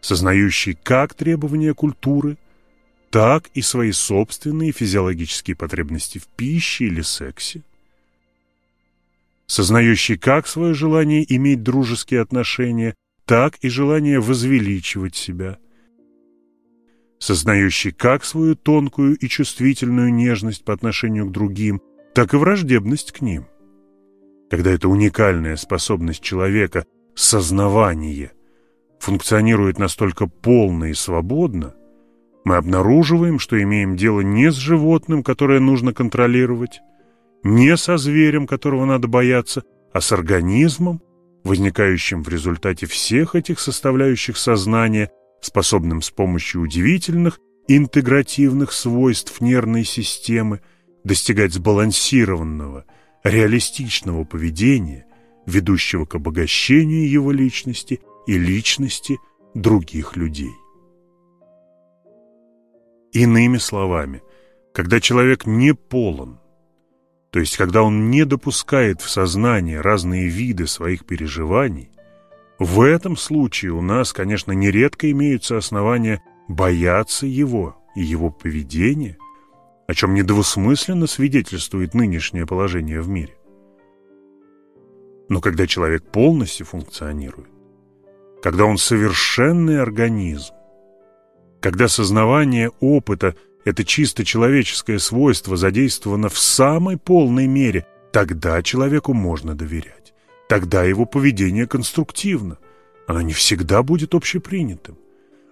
сознающий как требования культуры, так и свои собственные физиологические потребности в пище или сексе, сознающий как свое желание иметь дружеские отношения, так и желание возвеличивать себя, сознающий как свою тонкую и чувствительную нежность по отношению к другим, так и враждебность к ним. Когда эта уникальная способность человека – сознавание функционирует настолько полно и свободно, мы обнаруживаем, что имеем дело не с животным, которое нужно контролировать, не со зверем, которого надо бояться, а с организмом, возникающим в результате всех этих составляющих сознания, способным с помощью удивительных интегративных свойств нервной системы достигать сбалансированного, реалистичного поведения, ведущего к обогащению его личности и личности других людей. Иными словами, когда человек не полон, то есть когда он не допускает в сознание разные виды своих переживаний, в этом случае у нас, конечно, нередко имеются основания бояться его и его поведения, о чем недвусмысленно свидетельствует нынешнее положение в мире. Но когда человек полностью функционирует, когда он совершенный организм, когда сознавание опыта – это чисто человеческое свойство задействовано в самой полной мере, тогда человеку можно доверять. Тогда его поведение конструктивно. Оно не всегда будет общепринятым.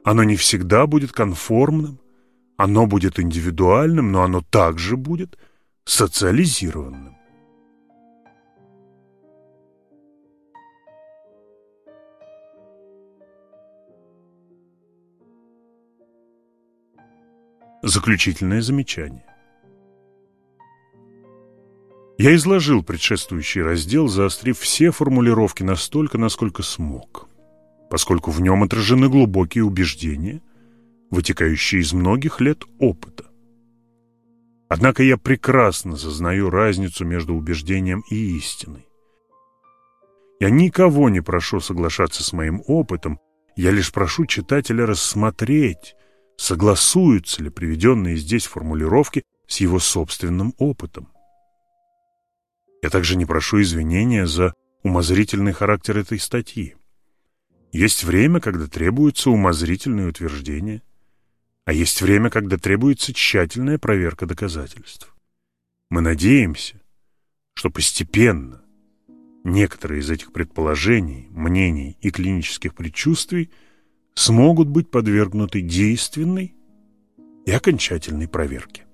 Оно не всегда будет конформным. Оно будет индивидуальным, но оно также будет социализированным. Заключительное замечание. Я изложил предшествующий раздел, заострив все формулировки настолько, насколько смог, поскольку в нем отражены глубокие убеждения, вытекающие из многих лет опыта. Однако я прекрасно сознаю разницу между убеждением и истиной. Я никого не прошу соглашаться с моим опытом, я лишь прошу читателя рассмотреть, согласуются ли приведенные здесь формулировки с его собственным опытом. Я также не прошу извинения за умозрительный характер этой статьи. Есть время, когда требуются умозрительные утверждения, а есть время, когда требуется тщательная проверка доказательств. Мы надеемся, что постепенно некоторые из этих предположений, мнений и клинических предчувствий – смогут быть подвергнуты действенной и окончательной проверке.